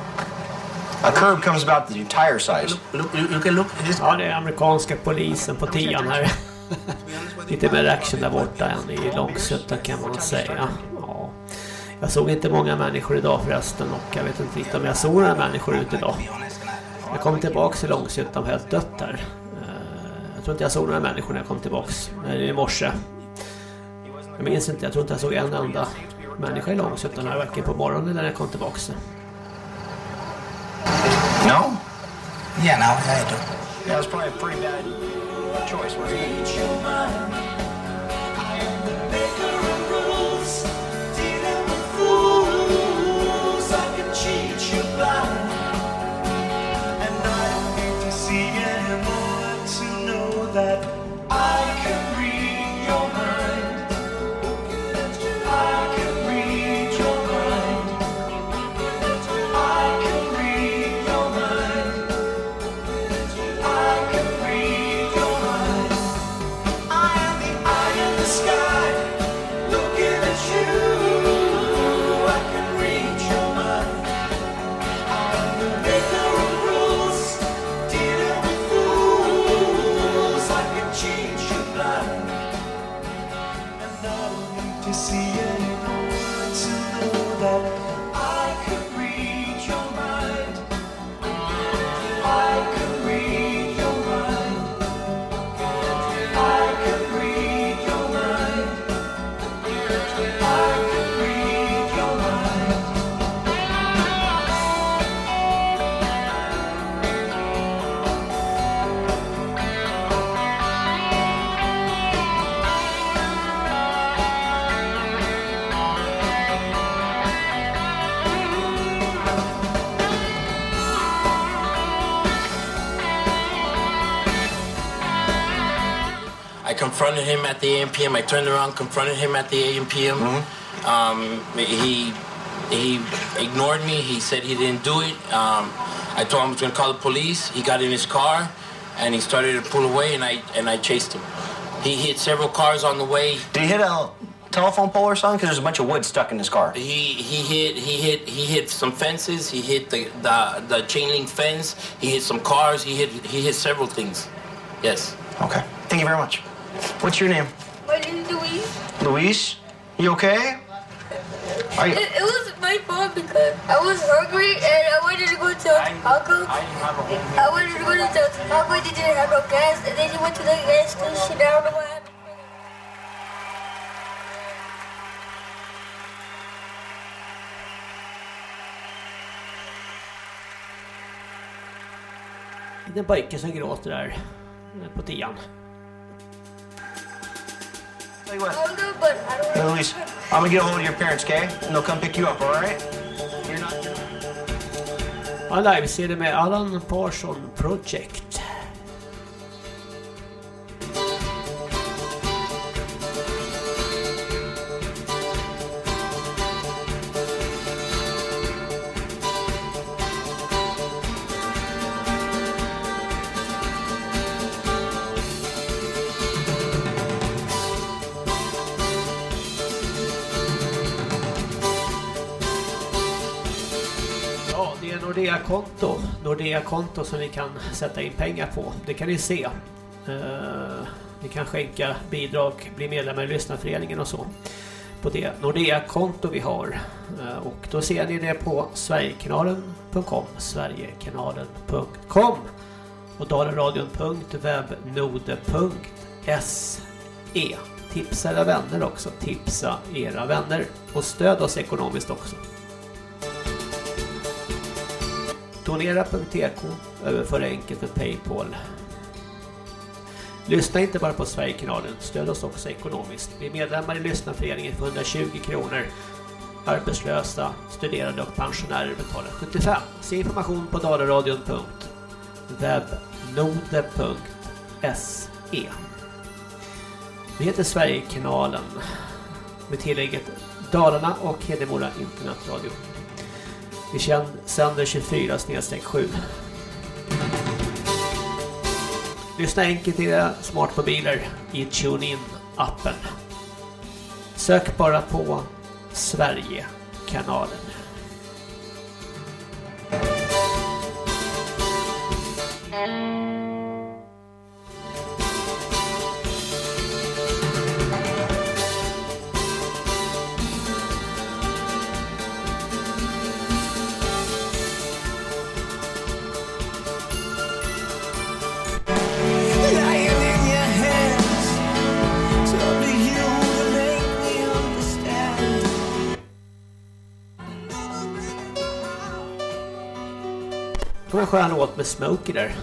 A curb comes about the tire size. Look, look, look. Ja, det är amerikanska polisen på tian här. Lite mer action där borta än i Långsötta kan man säga. Ja. Jag såg inte många människor idag förresten och jag vet inte riktigt om jag såg några människor ute idag. Jag kom tillbaka till Långsötta och helt dött där. Eh, Jag tror inte jag såg några människor när jag kom tillbaka i morse. Jag minns inte, jag tror inte jag såg en enda människa i Långsötta när jag varken på morgonen eller när jag kom tillbaka. No? Yeah, now I do. Yeah, it was probably a pretty bad choice, wasn't it? Confronted him at the AMPM. I turned around, confronted him at the AMPM. Um, he he ignored me. He said he didn't do it. Um, I told him I was going to call the police. He got in his car, and he started to pull away, and I and I chased him. He hit several cars on the way. Did he hit a telephone pole or something? Because there's a bunch of wood stuck in his car. He he hit he hit he hit some fences. He hit the the, the chain link fence. He hit some cars. He hit he hit several things. Yes. Okay. Thank you very much. What's your name? My name is Louise. Louise? You okay? Are you... It, it was my fault because I was hungry and I wanted to go to Taco. I wanted to go to Taco and they didn't have no gas and then you went to the gas station. I don't know what happened. Det är en pojke som gråter där eh, på tian. I don't know, but I don't Hey, Louise, I'm gonna get a hold of your parents, okay? And they'll come pick you up, all right? Ja, live-serie med Alan Parson Project. Konto, Nordea-konto som ni kan sätta in pengar på. Det kan ni se. Eh, ni kan skänka bidrag, bli medlemmar i lyssnarföreningen och så. På det Nordea-konto vi har. Eh, och då ser ni det på sverigekanalen.com sverigekanalen.com och dalaradion.webnode.se Tipsa era vänner också. Tipsa era vänner. Och stöd oss ekonomiskt också. Donera.tk överför enkelt med Paypal. Lyssna inte bara på Sverigekanalen, stöd oss också ekonomiskt. Vi är medlemmar i lyssnarföreningen för 120 kronor. Arbetslösa, studerande och pensionärer betalar 75. Se information på dalaradion.webnode.se Vi heter Sverigekanalen med tillägget Dalarna och Hedemora Internetradio. Vi sänder 24 7. Lyssna enkelt i era smartmobiler i TuneIn-appen. Sök bara på Sverigekanalen. Det en skön låt med Smokey där.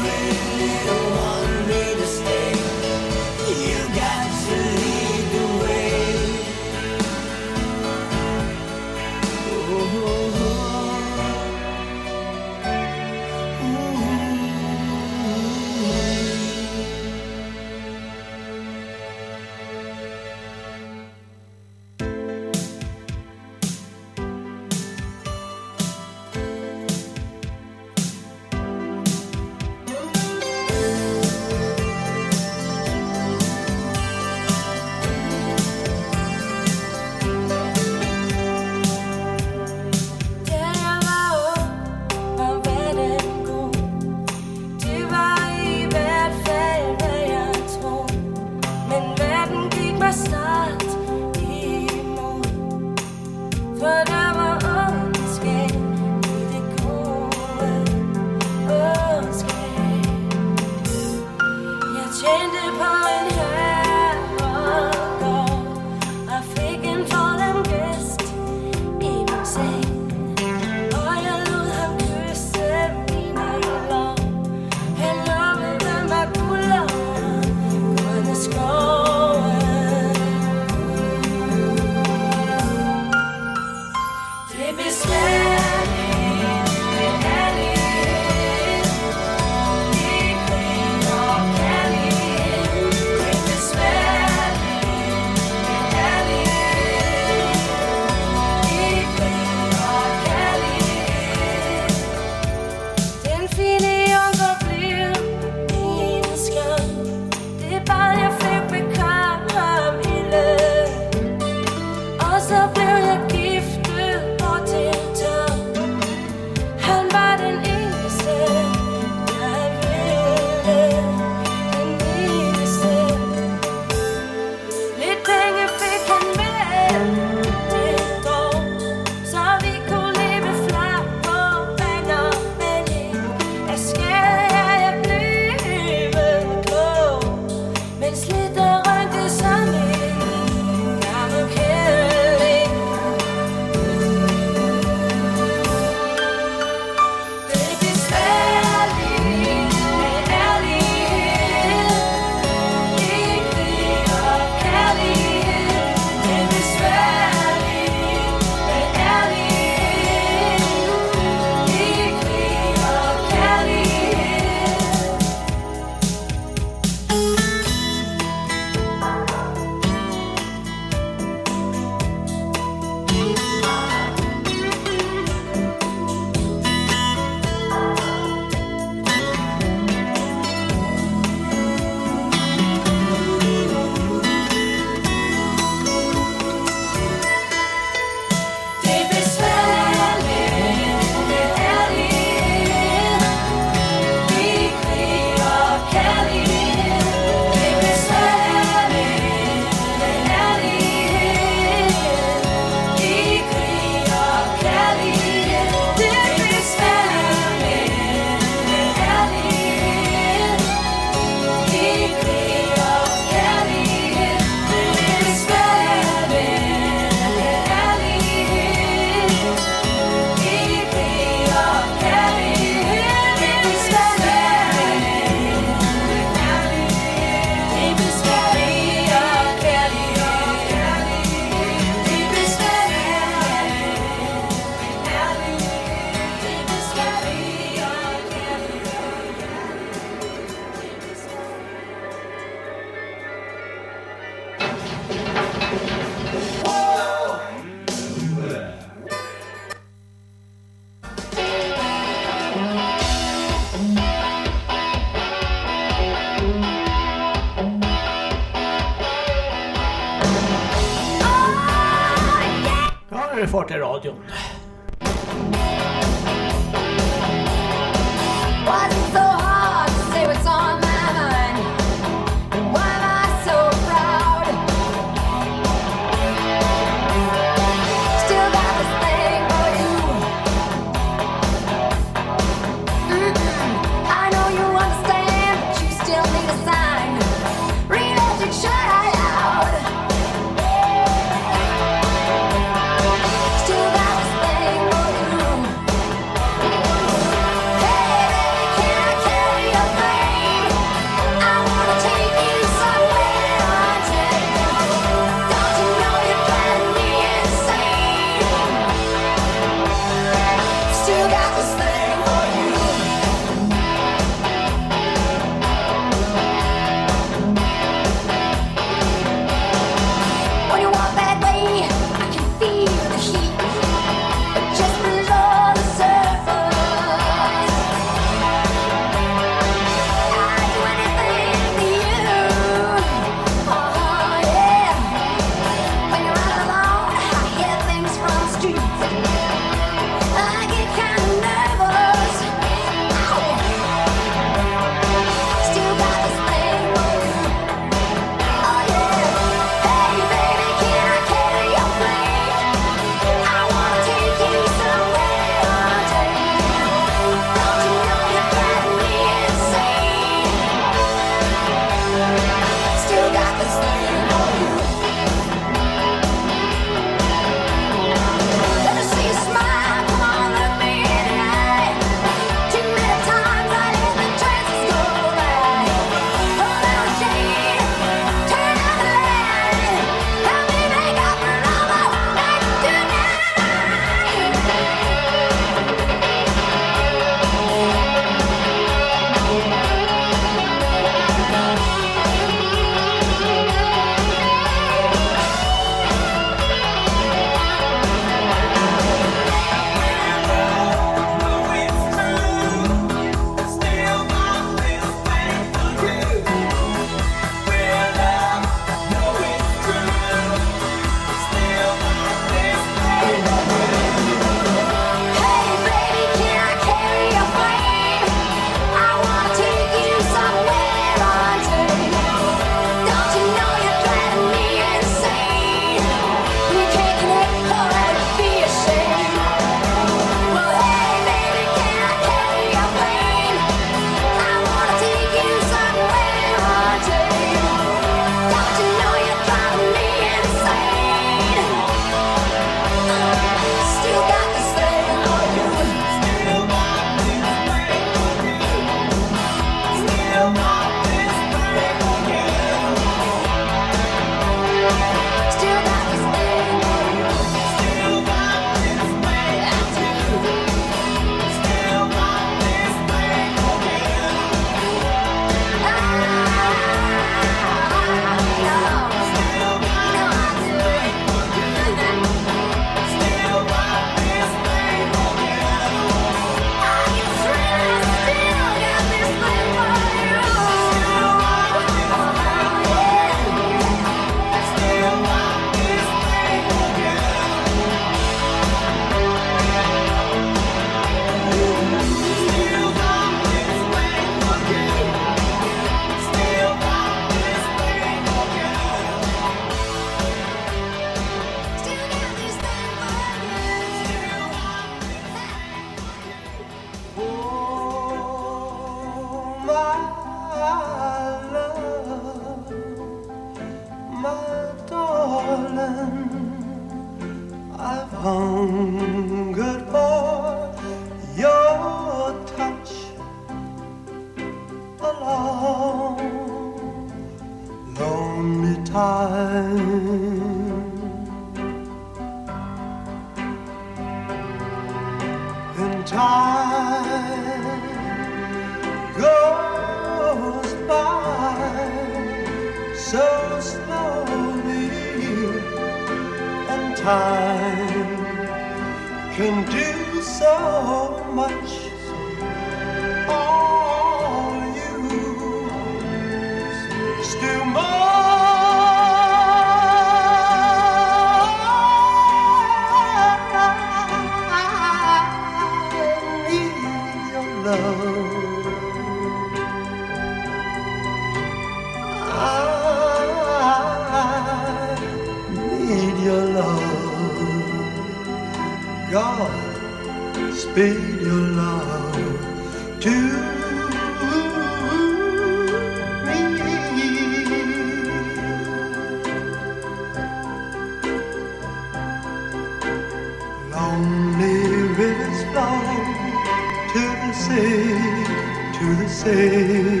to the sea,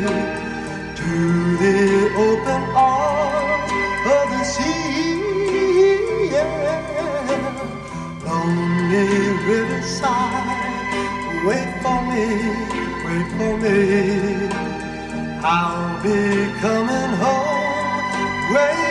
to the open arms of the sea. Yeah. Lonely riverside, wait for me, wait for me. I'll be coming home. Wait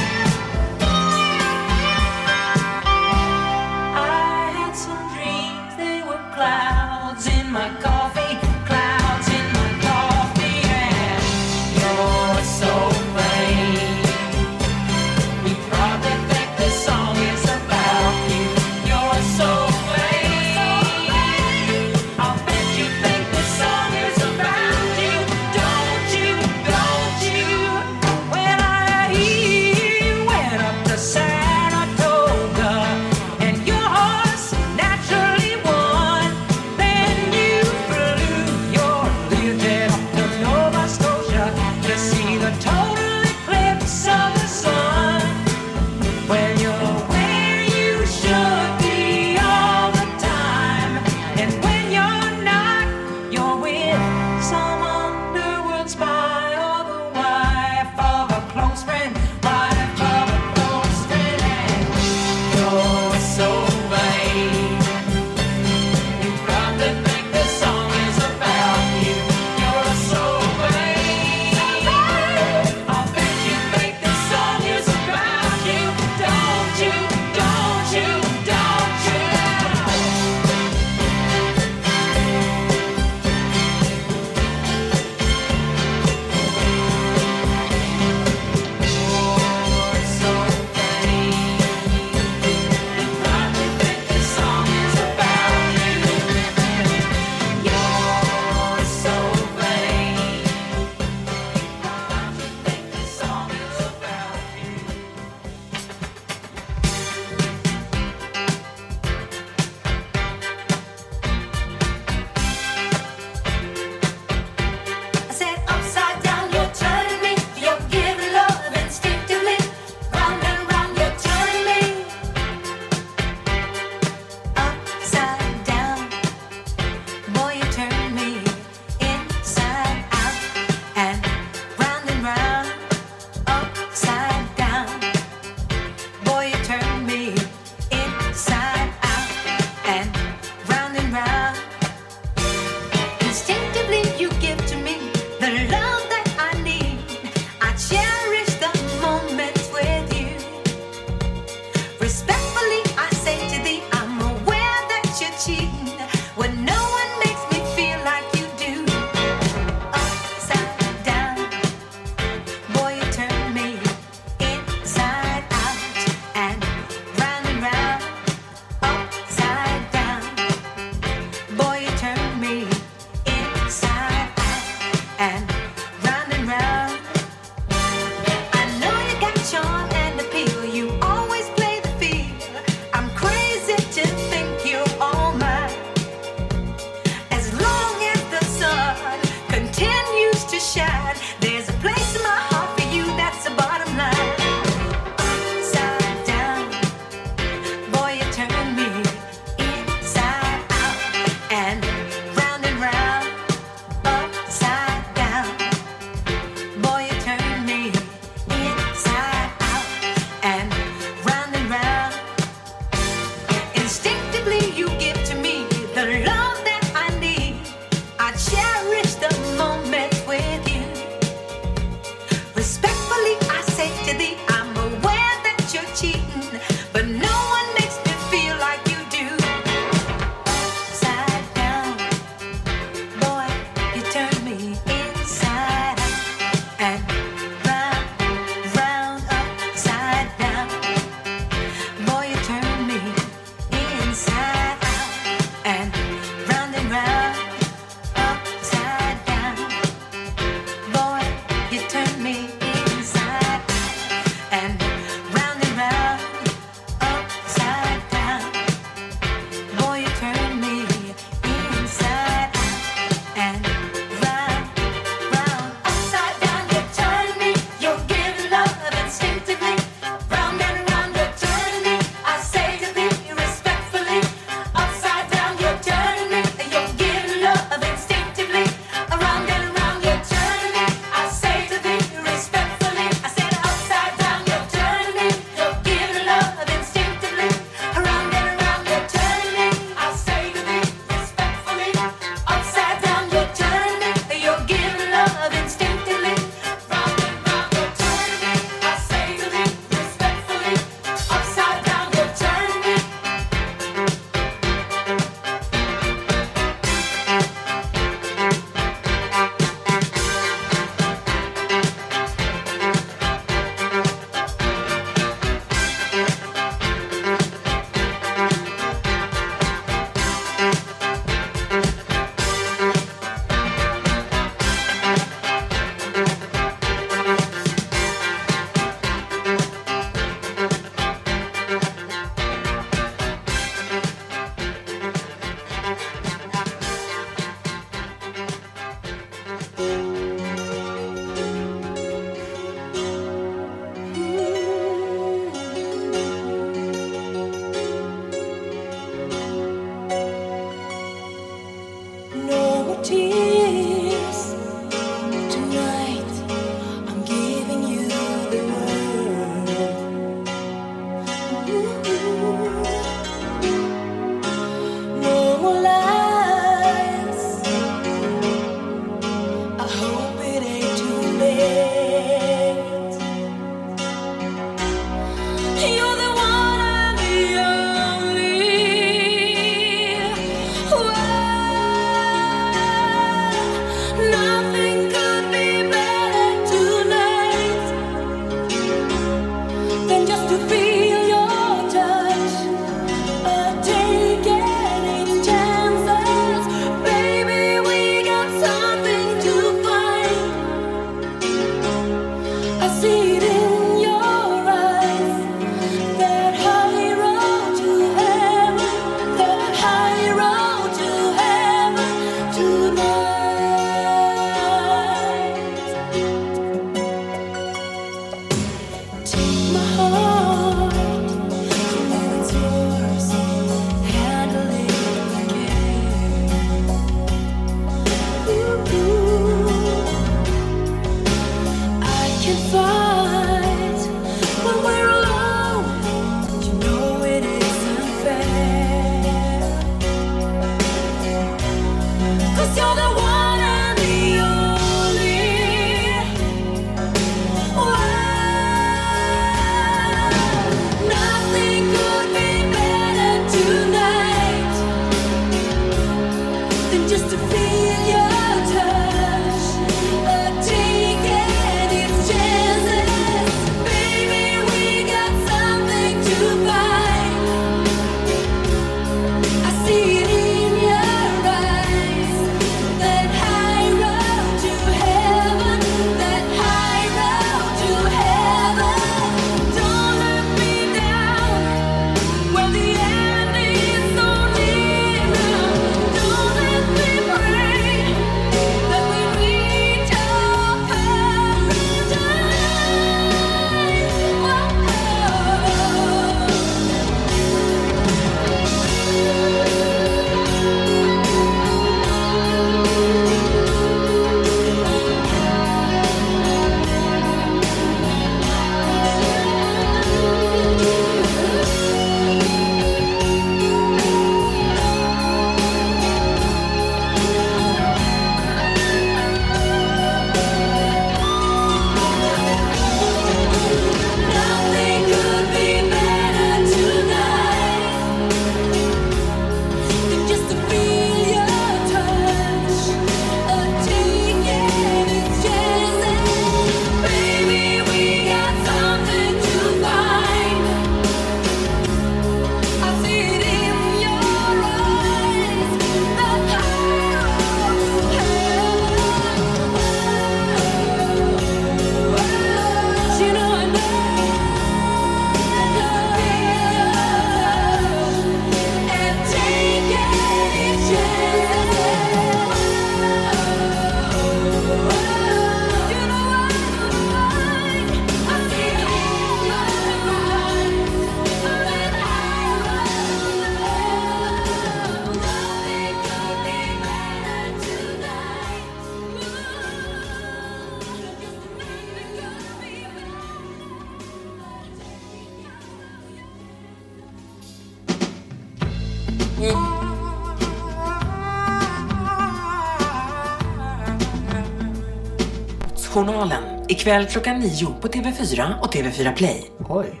ikväll klockan nio på TV4 och TV4 Play. Oj.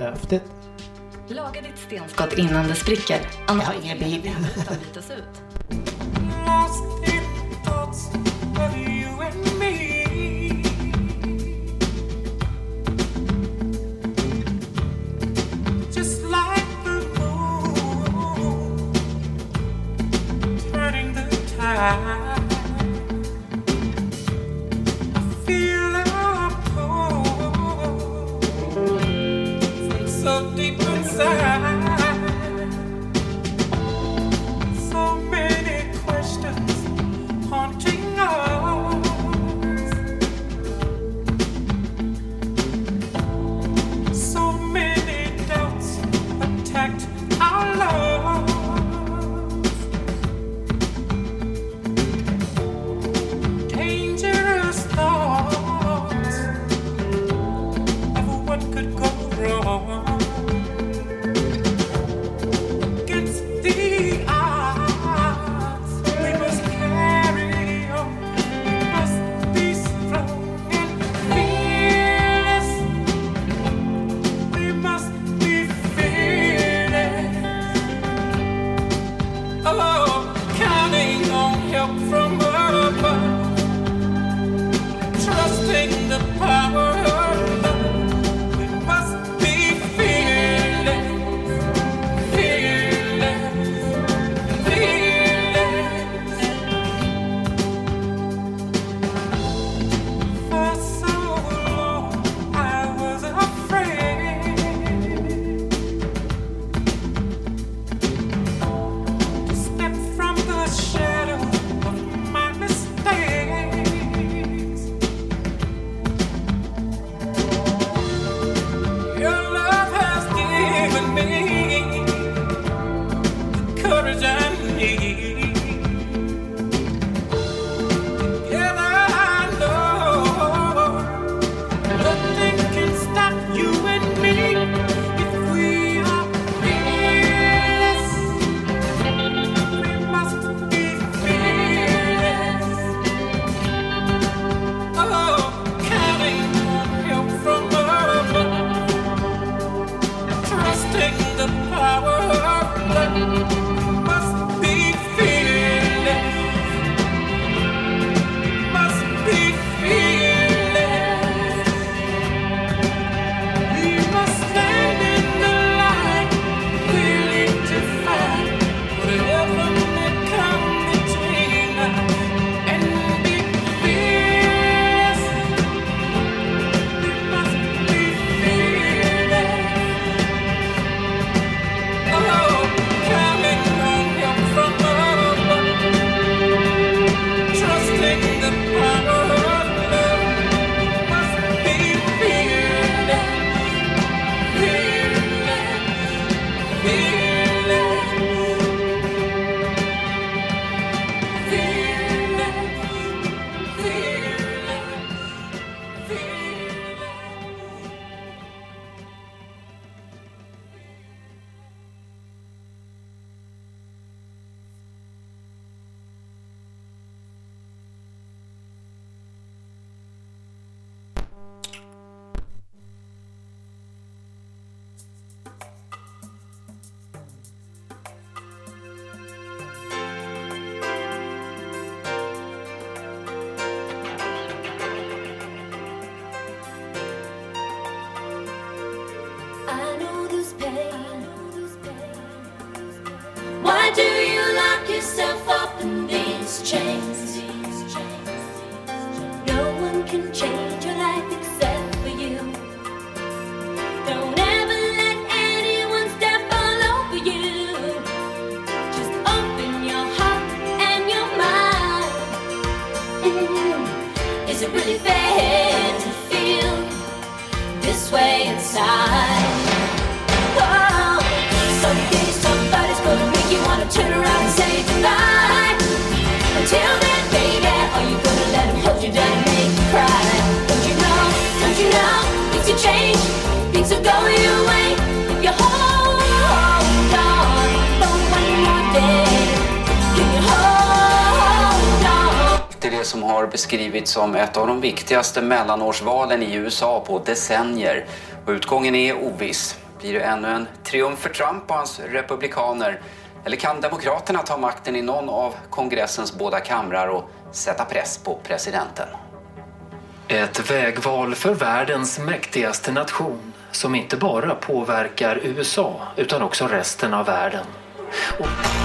Häftigt. Laga ditt stenskott innan det spricker, annars har ingen bild. Som ett av de viktigaste mellanårsvalen i USA på decennier. Och utgången är oviss. Blir det ännu en triumf för Trump och hans republikaner? Eller kan Demokraterna ta makten i någon av kongressens båda kamrar och sätta press på presidenten? Ett vägval för världens mäktigaste nation som inte bara påverkar USA utan också resten av världen. Och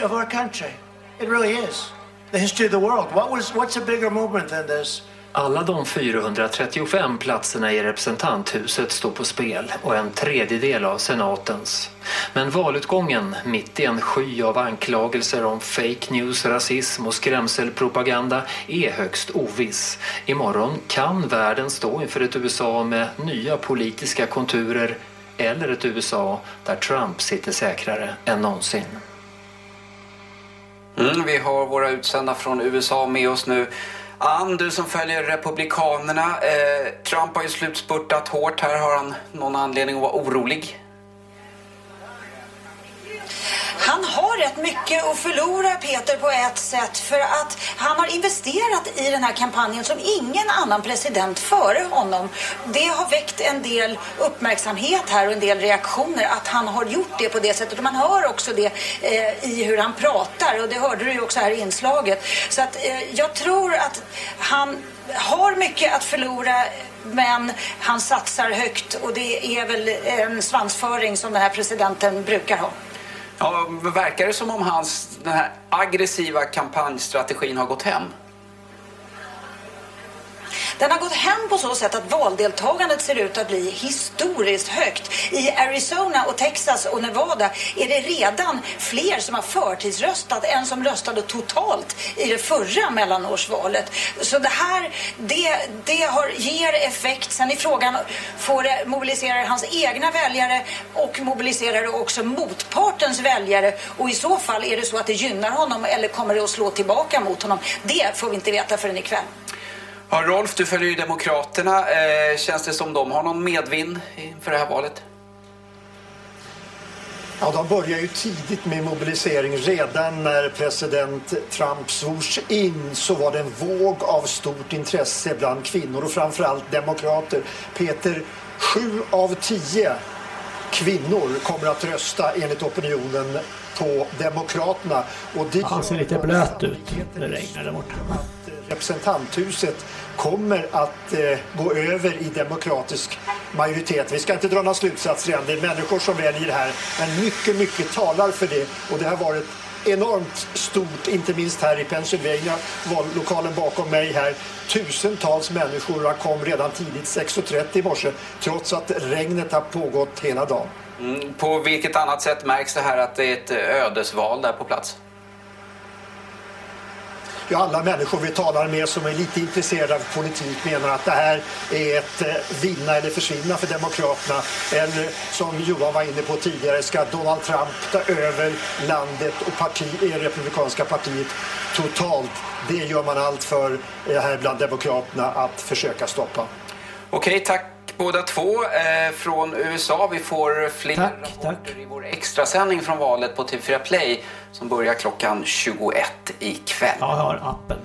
history of our country. It really is. The history of the world. What was what's a bigger movement than this? Alla de 435 platserna i representanthuset står på spel och en tredjedel av senatens. Men valutgången, mitt i en sky av anklagelser om fake news, rasism och skrämselpropaganda, är högst oviss. Imorgon kan världen stå inför ett USA med nya politiska konturer eller ett USA där Trump sitter säkrare än någonsin. Mm, vi har våra utsända från USA med oss nu. Ann, du som följer Republikanerna. Eh, Trump har ju slutspurtat hårt här. Har han någon anledning att vara orolig? Han har rätt mycket att förlora Peter på ett sätt för att han har investerat i den här kampanjen som ingen annan president före honom. Det har väckt en del uppmärksamhet här och en del reaktioner att han har gjort det på det sättet och man hör också det eh, i hur han pratar och det hörde du ju också här i inslaget. Så att eh, jag tror att han har mycket att förlora men han satsar högt och det är väl en svansföring som den här presidenten brukar ha. Ja, verkar det som om hans den här aggressiva kampanjstrategin har gått hem? Den har gått hem på så sätt att valdeltagandet ser ut att bli historiskt högt. I Arizona och Texas och Nevada är det redan fler som har förtidsröstat än som röstade totalt i det förra mellanårsvalet. Så det här, det, det har, ger effekt. Sen är frågan, får det, mobiliserar det hans egna väljare och mobiliserar det också motpartens väljare? Och i så fall är det så att det gynnar honom eller kommer det att slå tillbaka mot honom? Det får vi inte veta förrän ikväll. Ja, Rolf, du följer ju Demokraterna. Eh, känns det som de har någon medvind inför det här valet? Ja, de börjar ju tidigt med mobilisering. Redan när president Trump svors in så var det en våg av stort intresse bland kvinnor och framförallt demokrater. Peter, sju av tio kvinnor kommer att rösta enligt opinionen på Demokraterna. Och det Han ser lite blöt ut. Det regnar där borta. representanthuset kommer att eh, gå över i demokratisk majoritet. Vi ska inte dra några slutsatser än. Det är människor som väljer här. Men mycket, mycket talar för det. Och det har varit enormt stort, inte minst här i Pennsylvania, vallokalen bakom mig här. Tusentals människor kom redan tidigt, 6.30 i morse, trots att regnet har pågått hela dagen. Mm, på vilket annat sätt märks det här att det är ett eh, ödesval där på plats? Ja, alla människor vi talar med som är lite intresserade av politik menar att det här är ett eh, vinna eller försvinna för Demokraterna. Eller eh, som Johan var inne på tidigare, ska Donald Trump ta över landet och parti, eh, Republikanska partiet totalt. Det gör man allt för här bland Demokraterna att försöka stoppa. Okej, tack båda två eh, från USA. Vi får fler Tack, rapporter i vår extrasändning från valet på TV4 Play som börjar klockan 21 ikväll. Jag har appen.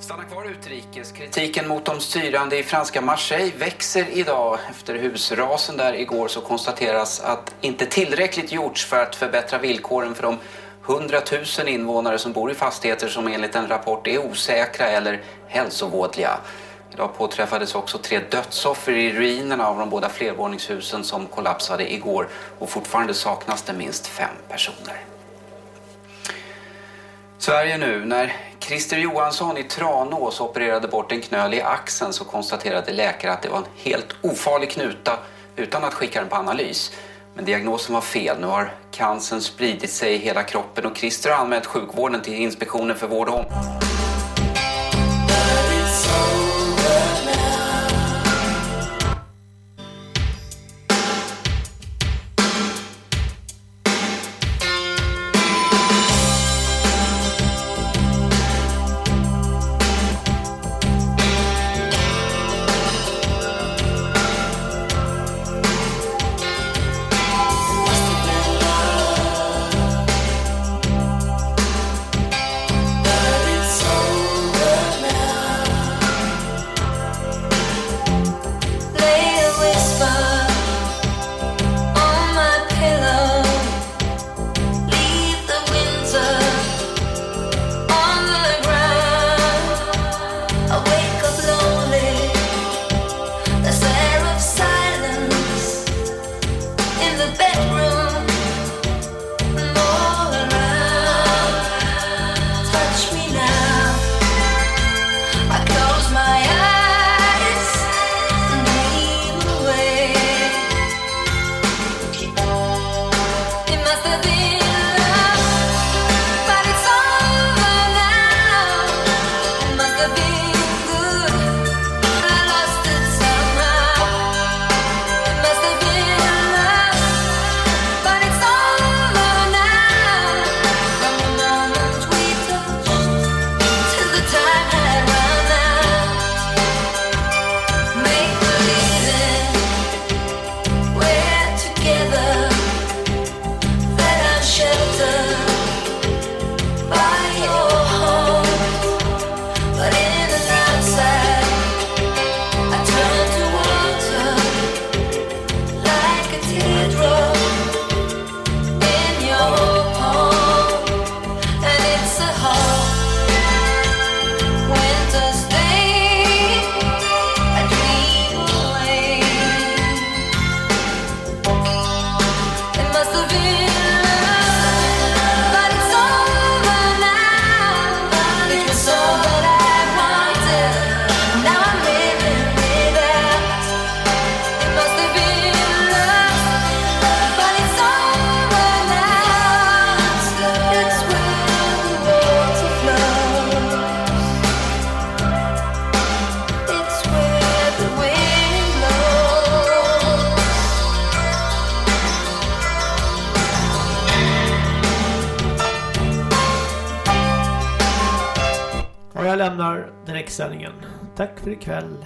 Stanna kvar utrikes. Kritiken mot de styrande i franska Marseille växer idag. Efter husrasen där igår så konstateras att inte tillräckligt gjorts för att förbättra villkoren för de 100 000 invånare som bor i fastigheter som enligt en rapport är osäkra eller hälsovådliga. Idag påträffades också tre dödsoffer i ruinerna av de båda flervåningshusen som kollapsade igår och fortfarande saknas det minst fem personer. Sverige nu. När Christer Johansson i Tranås opererade bort en knöl i axeln så konstaterade läkare att det var en helt ofarlig knuta utan att skicka den på analys. Men diagnosen var fel. Nu har cancern spridit sig i hela kroppen och Christer har anmält sjukvården till Inspektionen för vård och omsorg. för ikväll.